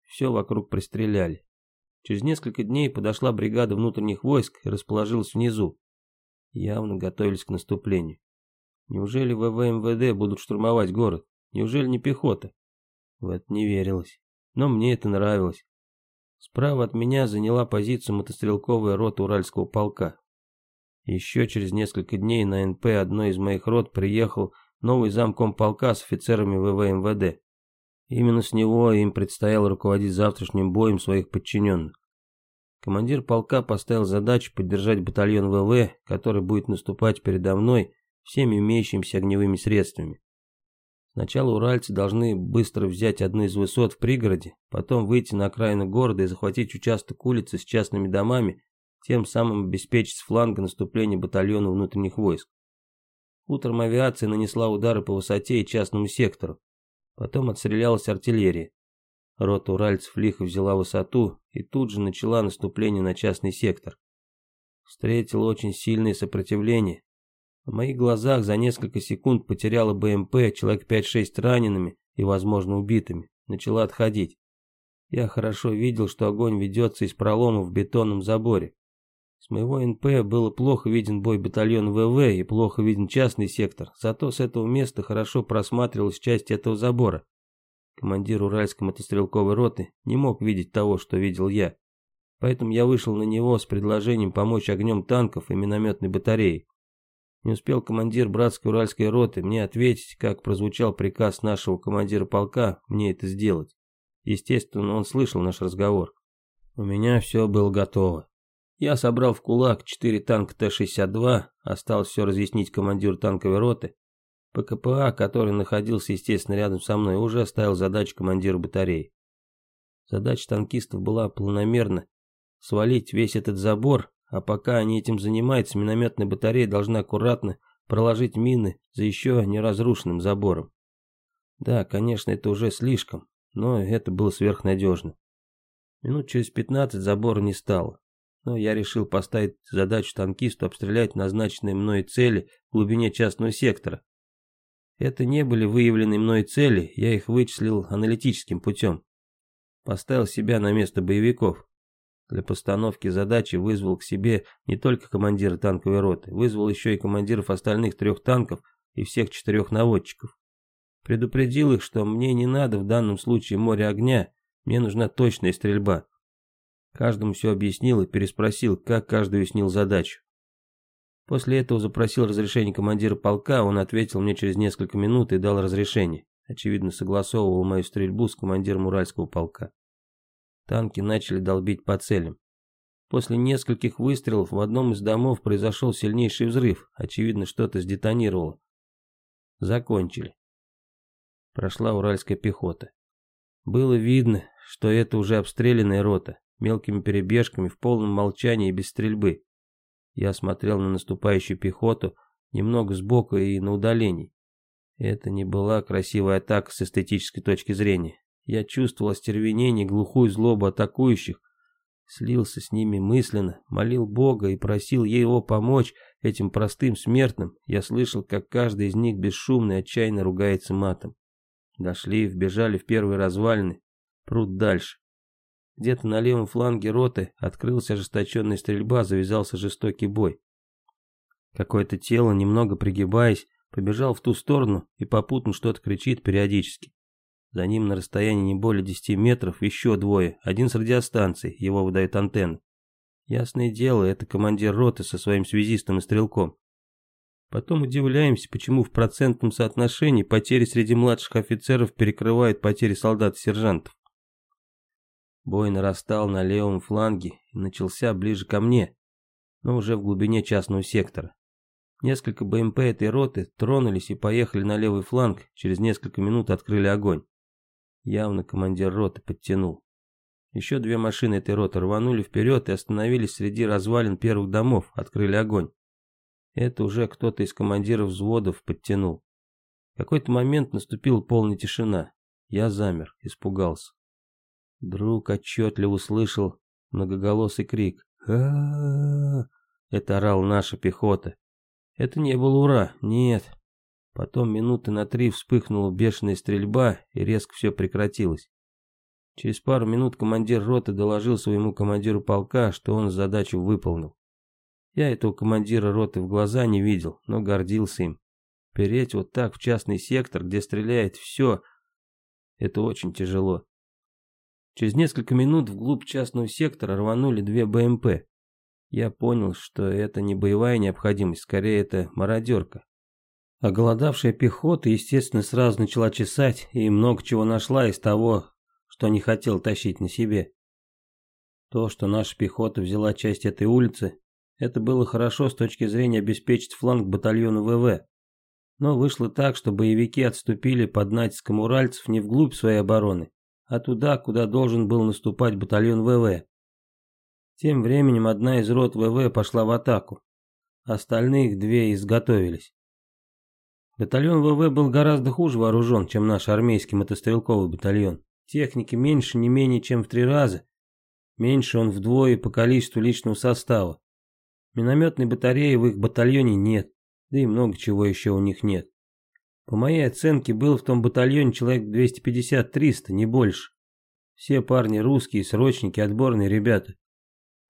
Все вокруг пристреляли. Через несколько дней подошла бригада внутренних войск и расположилась внизу. Явно готовились к наступлению. Неужели ВВ МВД будут штурмовать город? Неужели не пехота? В это не верилось. Но мне это нравилось. Справа от меня заняла позицию мотострелковая рота Уральского полка. Еще через несколько дней на НП одной из моих рот приехал новый замком полка с офицерами ВВ МВД. Именно с него им предстояло руководить завтрашним боем своих подчиненных. Командир полка поставил задачу поддержать батальон ВВ, который будет наступать передо мной всеми имеющимися огневыми средствами. Сначала уральцы должны быстро взять одну из высот в пригороде, потом выйти на окраину города и захватить участок улицы с частными домами, тем самым обеспечить с фланга наступление батальона внутренних войск. Утром авиация нанесла удары по высоте и частному сектору. Потом отстрелялась артиллерия. Рота уральцев лихо взяла высоту и тут же начала наступление на частный сектор. Встретил очень сильное сопротивление, в моих глазах за несколько секунд потеряла БМП, человек 5-6 ранеными и, возможно, убитыми. Начала отходить. Я хорошо видел, что огонь ведется из пролома в бетонном заборе. С моего НП было плохо виден бой батальона ВВ и плохо виден частный сектор, зато с этого места хорошо просматривалась часть этого забора. Командир Уральской мотострелковой роты не мог видеть того, что видел я. Поэтому я вышел на него с предложением помочь огнем танков и минометной батареи. Не успел командир братской уральской роты мне ответить, как прозвучал приказ нашего командира полка мне это сделать. Естественно, он слышал наш разговор. У меня все было готово. Я собрал в кулак четыре танка Т-62, осталось все разъяснить командиру танковой роты. ПКПА, который находился, естественно, рядом со мной, уже оставил задачу командиру батареи. Задача танкистов была планомерно свалить весь этот забор а пока они этим занимаются, минометная батарея должна аккуратно проложить мины за еще неразрушенным забором. Да, конечно, это уже слишком, но это было сверхнадежно. Минут через 15 забора не стало. Но я решил поставить задачу танкисту обстрелять назначенные мной цели в глубине частного сектора. Это не были выявленные мной цели, я их вычислил аналитическим путем. Поставил себя на место боевиков. Для постановки задачи вызвал к себе не только командира танковой роты, вызвал еще и командиров остальных трех танков и всех четырех наводчиков. Предупредил их, что мне не надо в данном случае море огня, мне нужна точная стрельба. Каждому все объяснил и переспросил, как каждый уяснил задачу. После этого запросил разрешение командира полка, он ответил мне через несколько минут и дал разрешение. Очевидно, согласовывал мою стрельбу с командиром Уральского полка. Танки начали долбить по целям. После нескольких выстрелов в одном из домов произошел сильнейший взрыв. Очевидно, что-то сдетонировало. Закончили. Прошла уральская пехота. Было видно, что это уже обстрелянная рота, мелкими перебежками, в полном молчании и без стрельбы. Я смотрел на наступающую пехоту, немного сбоку и на удалении. Это не была красивая атака с эстетической точки зрения. Я чувствовал остервенение, глухую злобу атакующих, слился с ними мысленно, молил Бога и просил его помочь этим простым смертным. Я слышал, как каждый из них бесшумно и отчаянно ругается матом. Дошли, вбежали в первые развалины, прут дальше. Где-то на левом фланге роты открылась ожесточенная стрельба, завязался жестокий бой. Какое-то тело, немного пригибаясь, побежал в ту сторону и попутно что-то кричит периодически. За ним на расстоянии не более 10 метров еще двое, один с радиостанции, его выдает антенна. Ясное дело, это командир роты со своим связистом и стрелком. Потом удивляемся, почему в процентном соотношении потери среди младших офицеров перекрывают потери солдат и сержантов. Бой нарастал на левом фланге и начался ближе ко мне, но уже в глубине частного сектора. Несколько БМП этой роты тронулись и поехали на левый фланг, через несколько минут открыли огонь. Явно командир роты подтянул. Еще две машины этой роты рванули вперед и остановились среди развалин первых домов, открыли огонь. Это уже кто-то из командиров взводов подтянул. В какой-то момент наступила полная тишина. Я замер, испугался. Друг отчетливо услышал многоголосый крик. а Это орал наша пехота. Это не был ура, нет. Потом минуты на три вспыхнула бешеная стрельба, и резко все прекратилось. Через пару минут командир роты доложил своему командиру полка, что он задачу выполнил. Я этого командира роты в глаза не видел, но гордился им. Переть вот так в частный сектор, где стреляет все, это очень тяжело. Через несколько минут вглубь частного сектора рванули две БМП. Я понял, что это не боевая необходимость, скорее это мародерка. Оголодавшая пехота, естественно, сразу начала чесать и много чего нашла из того, что не хотел тащить на себе. То, что наша пехота взяла часть этой улицы, это было хорошо с точки зрения обеспечить фланг батальону ВВ. Но вышло так, что боевики отступили под натиском уральцев не вглубь своей обороны, а туда, куда должен был наступать батальон ВВ. Тем временем одна из рот ВВ пошла в атаку. Остальных две изготовились. Батальон ВВ был гораздо хуже вооружен, чем наш армейский мотострелковый батальон. Техники меньше не менее чем в три раза. Меньше он вдвое по количеству личного состава. Минометной батареи в их батальоне нет, да и много чего еще у них нет. По моей оценке, было в том батальоне человек 250-300, не больше. Все парни русские, срочники, отборные ребята.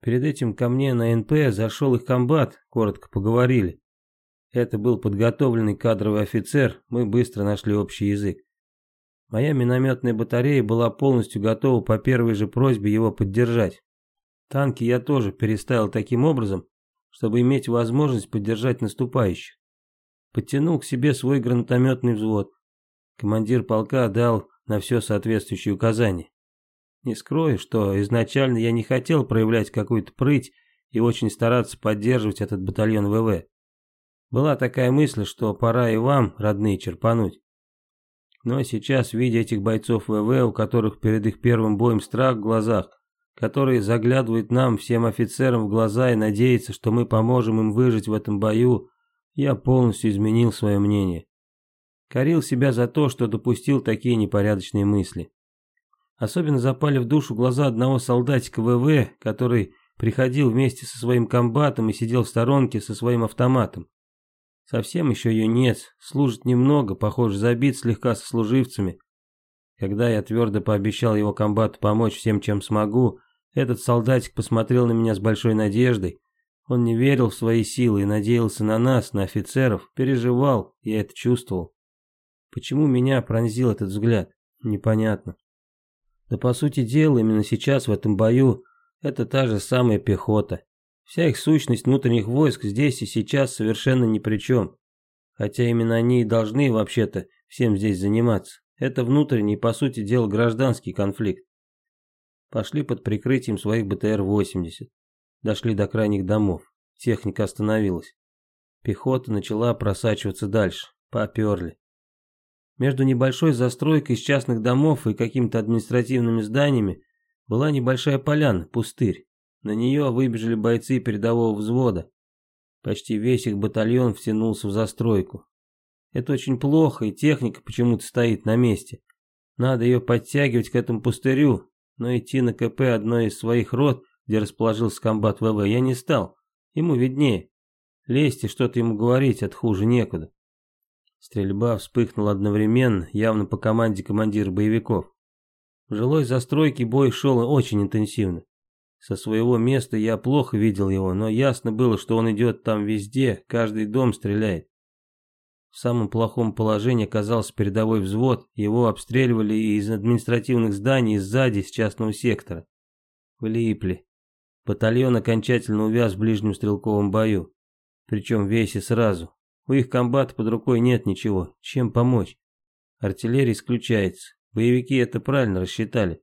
Перед этим ко мне на НП зашел их комбат, коротко поговорили. Это был подготовленный кадровый офицер, мы быстро нашли общий язык. Моя минометная батарея была полностью готова по первой же просьбе его поддержать. Танки я тоже переставил таким образом, чтобы иметь возможность поддержать наступающих подтянул к себе свой гранатометный взвод. Командир полка дал на все соответствующие указания. Не скрою, что изначально я не хотел проявлять какую-то прыть и очень стараться поддерживать этот батальон ВВ. Была такая мысль, что пора и вам, родные, черпануть. Но сейчас, видя этих бойцов ВВ, у которых перед их первым боем страх в глазах, которые заглядывают нам, всем офицерам, в глаза и надеются, что мы поможем им выжить в этом бою, я полностью изменил свое мнение. Корил себя за то, что допустил такие непорядочные мысли. Особенно запали в душу глаза одного солдатика ВВ, который приходил вместе со своим комбатом и сидел в сторонке со своим автоматом. Совсем еще юнец, служит немного, похоже, забит слегка со служивцами. Когда я твердо пообещал его комбату помочь всем, чем смогу, этот солдатик посмотрел на меня с большой надеждой, он не верил в свои силы и надеялся на нас, на офицеров, переживал, я это чувствовал. Почему меня пронзил этот взгляд? Непонятно. Да по сути дела, именно сейчас в этом бою это та же самая пехота. Вся их сущность внутренних войск здесь и сейчас совершенно ни при чем. Хотя именно они и должны вообще-то всем здесь заниматься. Это внутренний, по сути дела, гражданский конфликт. Пошли под прикрытием своих БТР-80. Дошли до крайних домов. Техника остановилась. Пехота начала просачиваться дальше. Поперли. Между небольшой застройкой из частных домов и какими-то административными зданиями была небольшая поляна, пустырь. На нее выбежали бойцы передового взвода. Почти весь их батальон втянулся в застройку. Это очень плохо, и техника почему-то стоит на месте. Надо ее подтягивать к этому пустырю, но идти на КП одной из своих рот, где расположился комбат ВВ, я не стал. Ему виднее. Лезть и что-то ему говорить от хуже некуда. Стрельба вспыхнула одновременно, явно по команде командира боевиков. В жилой застройке бой шел очень интенсивно. Со своего места я плохо видел его, но ясно было, что он идет там везде, каждый дом стреляет. В самом плохом положении оказался передовой взвод, его обстреливали из административных зданий, сзади, с частного сектора. Влипли. Батальон окончательно увяз в ближнем стрелковом бою. Причем весь и сразу. У их комбата под рукой нет ничего. Чем помочь? Артиллерия исключается. Боевики это правильно рассчитали.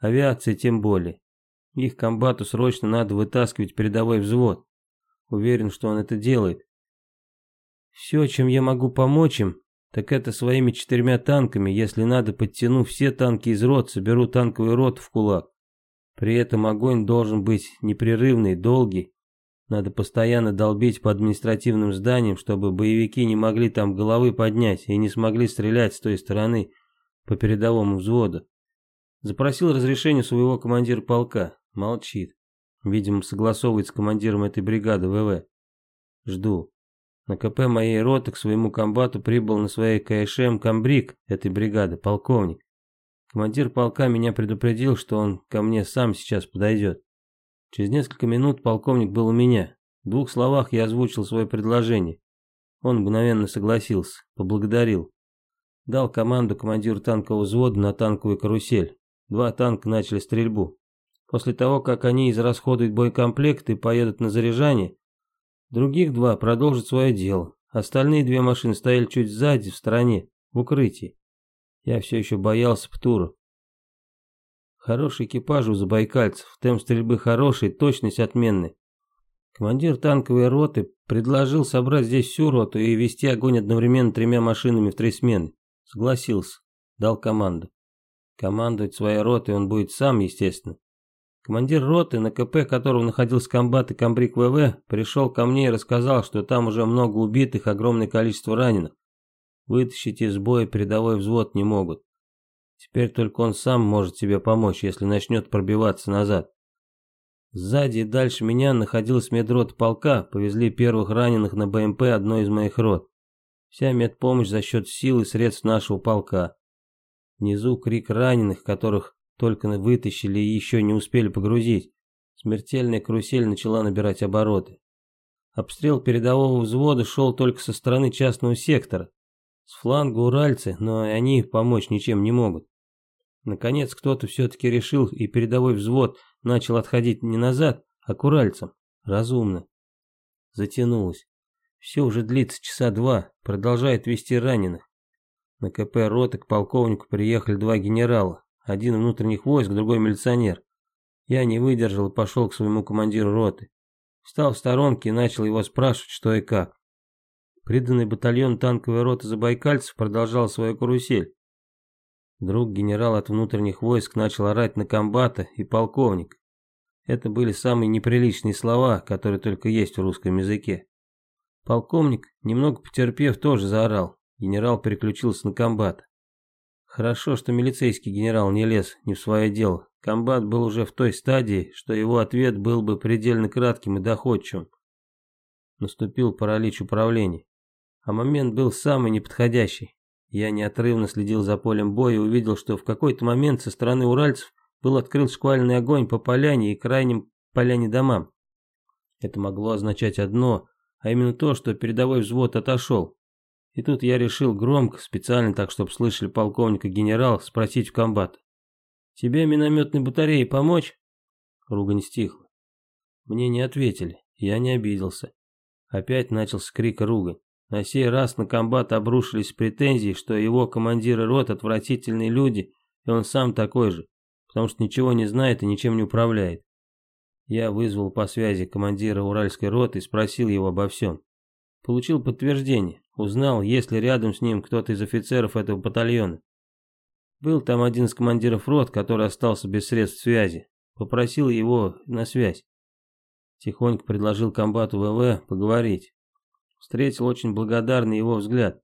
Авиация тем более. Их комбату срочно надо вытаскивать передовой взвод. Уверен, что он это делает. Все, чем я могу помочь им, так это своими четырьмя танками, если надо, подтяну все танки из рот, соберу танковый рот в кулак. При этом огонь должен быть непрерывный, долгий. Надо постоянно долбить по административным зданиям, чтобы боевики не могли там головы поднять и не смогли стрелять с той стороны по передовому взводу. Запросил разрешение своего командира полка. Молчит. Видимо, согласовывает с командиром этой бригады ВВ. Жду. На КП моей роты к своему комбату прибыл на своей КШМ комбриг этой бригады, полковник. Командир полка меня предупредил, что он ко мне сам сейчас подойдет. Через несколько минут полковник был у меня. В двух словах я озвучил свое предложение. Он мгновенно согласился, поблагодарил. Дал команду командиру танкового взвода на танковую карусель. Два танка начали стрельбу. После того, как они израсходуют боекомплект и поедут на заряжание, других два продолжат свое дело. Остальные две машины стояли чуть сзади, в стороне, в укрытии. Я все еще боялся Птура. Хороший экипаж у забайкальцев, темп стрельбы хороший, точность отменная. Командир танковой роты предложил собрать здесь всю роту и вести огонь одновременно тремя машинами в три смены. Согласился, дал команду. Командовать своей ротой он будет сам, естественно. Командир роты, на КП которого находился комбат и комбриг ВВ, пришел ко мне и рассказал, что там уже много убитых, огромное количество раненых. Вытащить из боя передовой взвод не могут. Теперь только он сам может себе помочь, если начнет пробиваться назад. Сзади и дальше меня находилась медрот полка, повезли первых раненых на БМП одной из моих рот. Вся медпомощь за счет сил и средств нашего полка. Внизу крик раненых, которых только вытащили и еще не успели погрузить. Смертельная карусель начала набирать обороты. Обстрел передового взвода шел только со стороны частного сектора. С фланга уральцы, но они помочь ничем не могут. Наконец кто-то все-таки решил, и передовой взвод начал отходить не назад, а к уральцам. Разумно. Затянулось. Все уже длится часа два, продолжает вести раненых. На КП роты к полковнику приехали два генерала, один внутренних войск, другой милиционер. Я не выдержал и пошел к своему командиру роты. Встал в сторонке и начал его спрашивать, что и как. Приданный батальон танковой роты забайкальцев продолжал свою карусель. Вдруг генерал от внутренних войск начал орать на комбата и полковник. Это были самые неприличные слова, которые только есть в русском языке. Полковник, немного потерпев, тоже заорал. Генерал переключился на комбата. Хорошо, что милицейский генерал не лез не в свое дело. Комбат был уже в той стадии, что его ответ был бы предельно кратким и доходчивым. Наступил паралич управления. А момент был самый неподходящий. Я неотрывно следил за полем боя и увидел, что в какой-то момент со стороны уральцев был открыт шквальный огонь по поляне и крайним поляне домам. Это могло означать одно, а именно то, что передовой взвод отошел. И тут я решил громко, специально так, чтобы слышали полковник и генерал, спросить в комбат. «Тебе минометной батареей помочь?» Ругань стихла. Мне не ответили, я не обиделся. Опять начался крик ругань. На сей раз на комбат обрушились претензии, что его командиры рот отвратительные люди, и он сам такой же, потому что ничего не знает и ничем не управляет. Я вызвал по связи командира уральской роты и спросил его обо всем. Получил подтверждение. Узнал, есть ли рядом с ним кто-то из офицеров этого батальона. Был там один из командиров рот, который остался без средств связи. Попросил его на связь. Тихонько предложил комбату ВВ поговорить. Встретил очень благодарный его взгляд.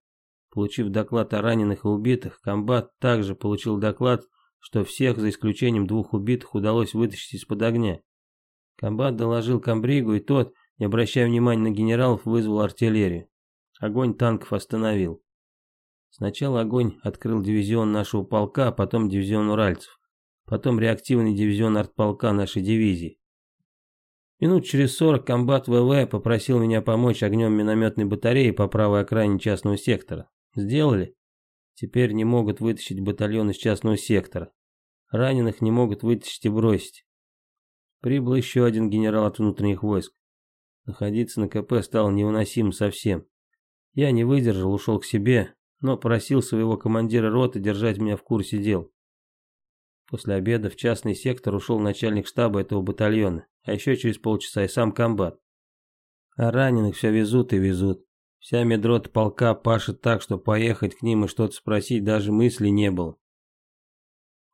Получив доклад о раненых и убитых, комбат также получил доклад, что всех, за исключением двух убитых, удалось вытащить из-под огня. Комбат доложил комбригу, и тот, не обращая внимания на генералов, вызвал артиллерию. Огонь танков остановил. Сначала огонь открыл дивизион нашего полка, а потом дивизион уральцев. Потом реактивный дивизион артполка нашей дивизии. Минут через сорок комбат ВВ попросил меня помочь огнем минометной батареи по правой окраине частного сектора. Сделали? Теперь не могут вытащить батальон из частного сектора. Раненых не могут вытащить и бросить. Прибыл еще один генерал от внутренних войск. Находиться на КП стало невыносимо совсем. Я не выдержал, ушел к себе, но просил своего командира роты держать меня в курсе дел. После обеда в частный сектор ушел начальник штаба этого батальона, а еще через полчаса и сам комбат. А раненых все везут и везут. Вся медрота полка пашет так, что поехать к ним и что-то спросить даже мысли не было.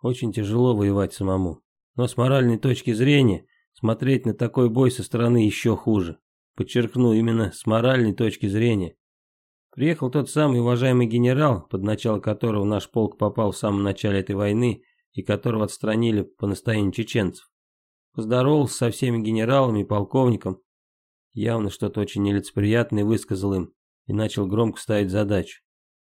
Очень тяжело воевать самому. Но с моральной точки зрения, смотреть на такой бой со стороны еще хуже. Подчеркну, именно с моральной точки зрения. Приехал тот самый уважаемый генерал, под начало которого наш полк попал в самом начале этой войны и которого отстранили по настоянию чеченцев. Поздоровался со всеми генералами и полковником. Явно что-то очень нелицеприятное высказал им и начал громко ставить задачу.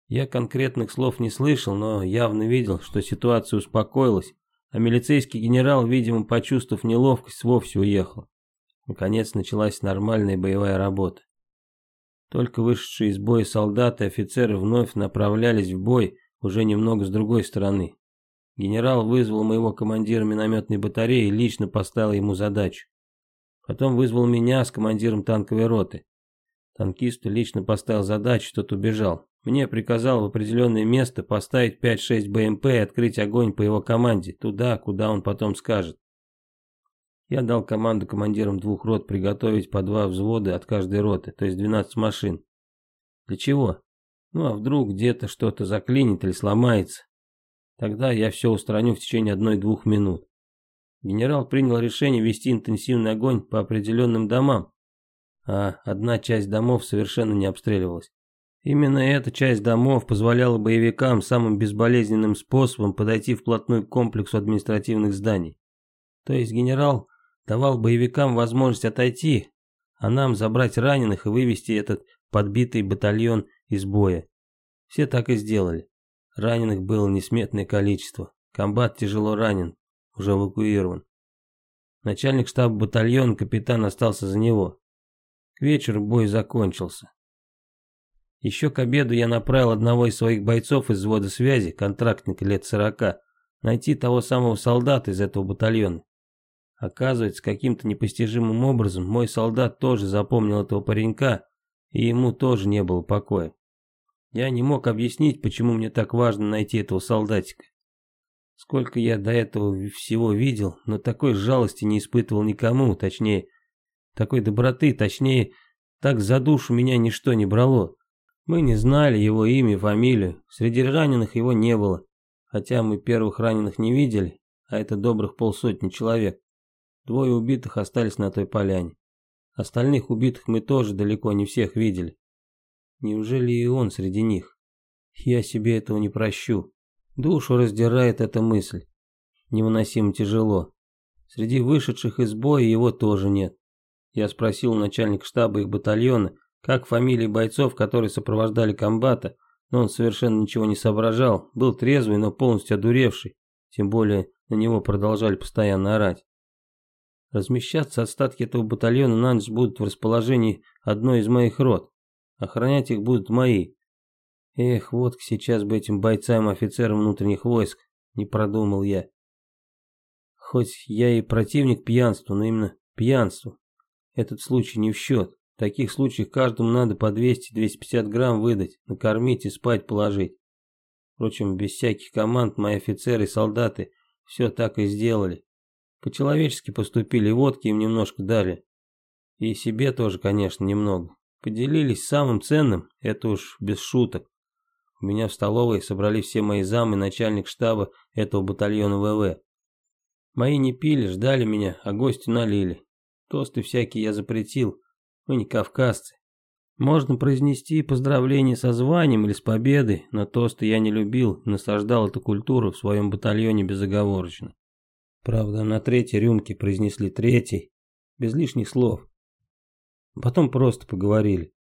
Я конкретных слов не слышал, но явно видел, что ситуация успокоилась, а милицейский генерал, видимо, почувствовав неловкость, вовсе уехал. Наконец началась нормальная боевая работа. Только вышедшие из боя солдаты и офицеры вновь направлялись в бой уже немного с другой стороны. Генерал вызвал моего командира минометной батареи и лично поставил ему задачу. Потом вызвал меня с командиром танковой роты. Танкисту лично поставил задачу, тот убежал. Мне приказал в определенное место поставить 5-6 БМП и открыть огонь по его команде, туда, куда он потом скажет. Я дал команду командирам двух рот приготовить по два взвода от каждой роты, то есть 12 машин. Для чего? Ну а вдруг где-то что-то заклинит или сломается? Тогда я все устраню в течение одной-двух минут. Генерал принял решение вести интенсивный огонь по определенным домам, а одна часть домов совершенно не обстреливалась. Именно эта часть домов позволяла боевикам самым безболезненным способом подойти вплотную к комплексу административных зданий. То есть генерал давал боевикам возможность отойти, а нам забрать раненых и вывести этот подбитый батальон из боя. Все так и сделали. Раненых было несметное количество. Комбат тяжело ранен, уже эвакуирован. Начальник штаба батальона, капитан, остался за него. К вечеру бой закончился. Еще к обеду я направил одного из своих бойцов из взвода связи, контрактника лет сорока, найти того самого солдата из этого батальона. Оказывается, каким-то непостижимым образом мой солдат тоже запомнил этого паренька, и ему тоже не было покоя. Я не мог объяснить, почему мне так важно найти этого солдатика. Сколько я до этого всего видел, но такой жалости не испытывал никому, точнее, такой доброты, точнее, так за душу меня ничто не брало. Мы не знали его имя, фамилию, среди раненых его не было, хотя мы первых раненых не видели, а это добрых полсотни человек. Двое убитых остались на той поляне. Остальных убитых мы тоже далеко не всех видели. Неужели и он среди них? Я себе этого не прощу. Душу раздирает эта мысль. Невыносимо тяжело. Среди вышедших из боя его тоже нет. Я спросил у начальника штаба их батальона, как фамилии бойцов, которые сопровождали комбата, но он совершенно ничего не соображал, был трезвый, но полностью одуревший, тем более на него продолжали постоянно орать. Размещаться остатки этого батальона на ночь будут в расположении одной из моих рот. Охранять их будут мои. Эх, вот сейчас бы этим бойцам офицерам внутренних войск, не продумал я. Хоть я и противник пьянству, но именно пьянству. Этот случай не в счет. В таких случаях каждому надо по 200-250 грамм выдать, накормить и спать положить. Впрочем, без всяких команд мои офицеры и солдаты все так и сделали. По-человечески поступили, водки им немножко дали. И себе тоже, конечно, немного. Поделились самым ценным, это уж без шуток. У меня в столовой собрались все мои замы начальник штаба этого батальона ВВ. Мои не пили, ждали меня, а гости налили. Тосты всякие я запретил, мы не кавказцы. Можно произнести поздравления со званием или с победой, но тосты я не любил и насаждал эту культуру в своем батальоне безоговорочно. Правда, на третьей рюмке произнесли третий, без лишних слов. Потом просто поговорили.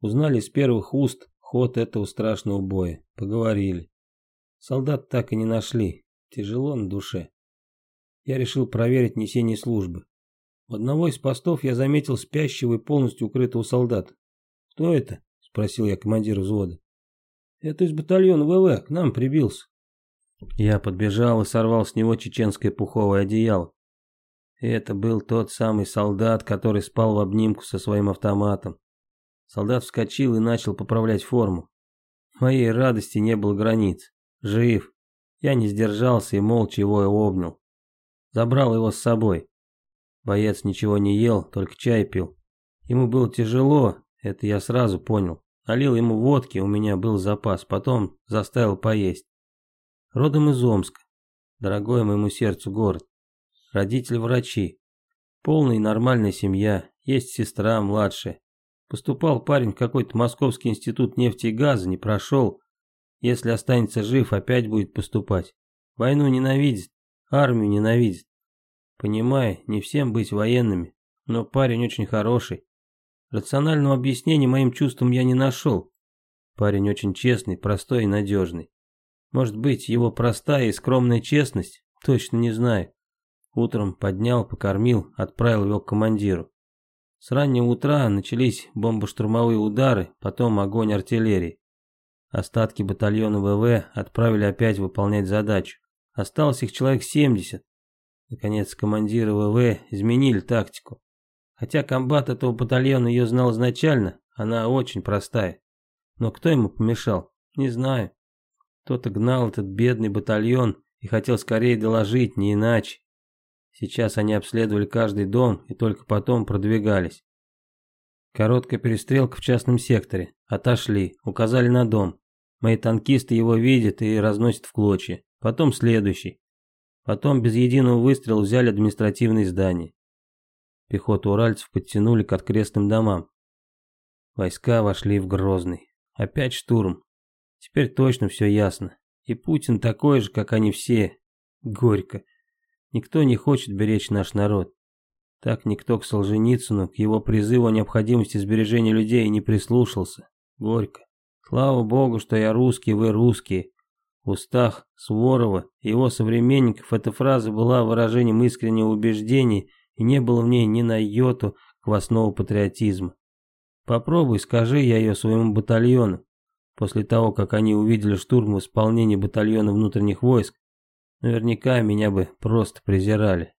Узнали из первых уст ход этого страшного боя. Поговорили. Солдат так и не нашли. Тяжело на душе. Я решил проверить несение службы. У одного из постов я заметил спящего и полностью укрытого солдата. «Кто это?» – спросил я командира взвода. «Это из батальона ВВ, к нам прибился». Я подбежал и сорвал с него чеченское пуховое одеяло. Это был тот самый солдат, который спал в обнимку со своим автоматом. Солдат вскочил и начал поправлять форму. Моей радости не было границ. Жив. Я не сдержался и молча его обнял. Забрал его с собой. Боец ничего не ел, только чай пил. Ему было тяжело, это я сразу понял. Налил ему водки, у меня был запас, потом заставил поесть. Родом из Омска. Дорогой моему сердцу город. Родители врачи. Полная и нормальная семья. Есть сестра младшая. Поступал парень в какой-то московский институт нефти и газа, не прошел. Если останется жив, опять будет поступать. Войну ненавидит, армию ненавидит. Понимаю, не всем быть военными, но парень очень хороший. Рационального объяснения моим чувствам я не нашел. Парень очень честный, простой и надежный. Может быть, его простая и скромная честность? Точно не знаю. Утром поднял, покормил, отправил его к командиру. С раннего утра начались бомбоштурмовые удары, потом огонь артиллерии. Остатки батальона ВВ отправили опять выполнять задачу. Осталось их человек 70. Наконец, командиры ВВ изменили тактику. Хотя комбат этого батальона ее знал изначально, она очень простая. Но кто ему помешал? Не знаю. Кто-то гнал этот бедный батальон и хотел скорее доложить, не иначе. Сейчас они обследовали каждый дом и только потом продвигались. Короткая перестрелка в частном секторе. Отошли, указали на дом. Мои танкисты его видят и разносят в клочья. Потом следующий. Потом без единого выстрела взяли административные здания. Пехоту уральцев подтянули к открестным домам. Войска вошли в Грозный. Опять штурм. Теперь точно все ясно. И Путин такой же, как они все. Горько. Никто не хочет беречь наш народ. Так никто к Солженицыну, к его призыву о необходимости сбережения людей не прислушался. Горько. Слава богу, что я русский, вы русские. В устах Суворова и его современников эта фраза была выражением искреннего убеждения и не было в ней ни на йоту квасного патриотизма. Попробуй, скажи я ее своему батальону. После того, как они увидели штурм в исполнении батальона внутренних войск, наверняка меня бы просто презирали.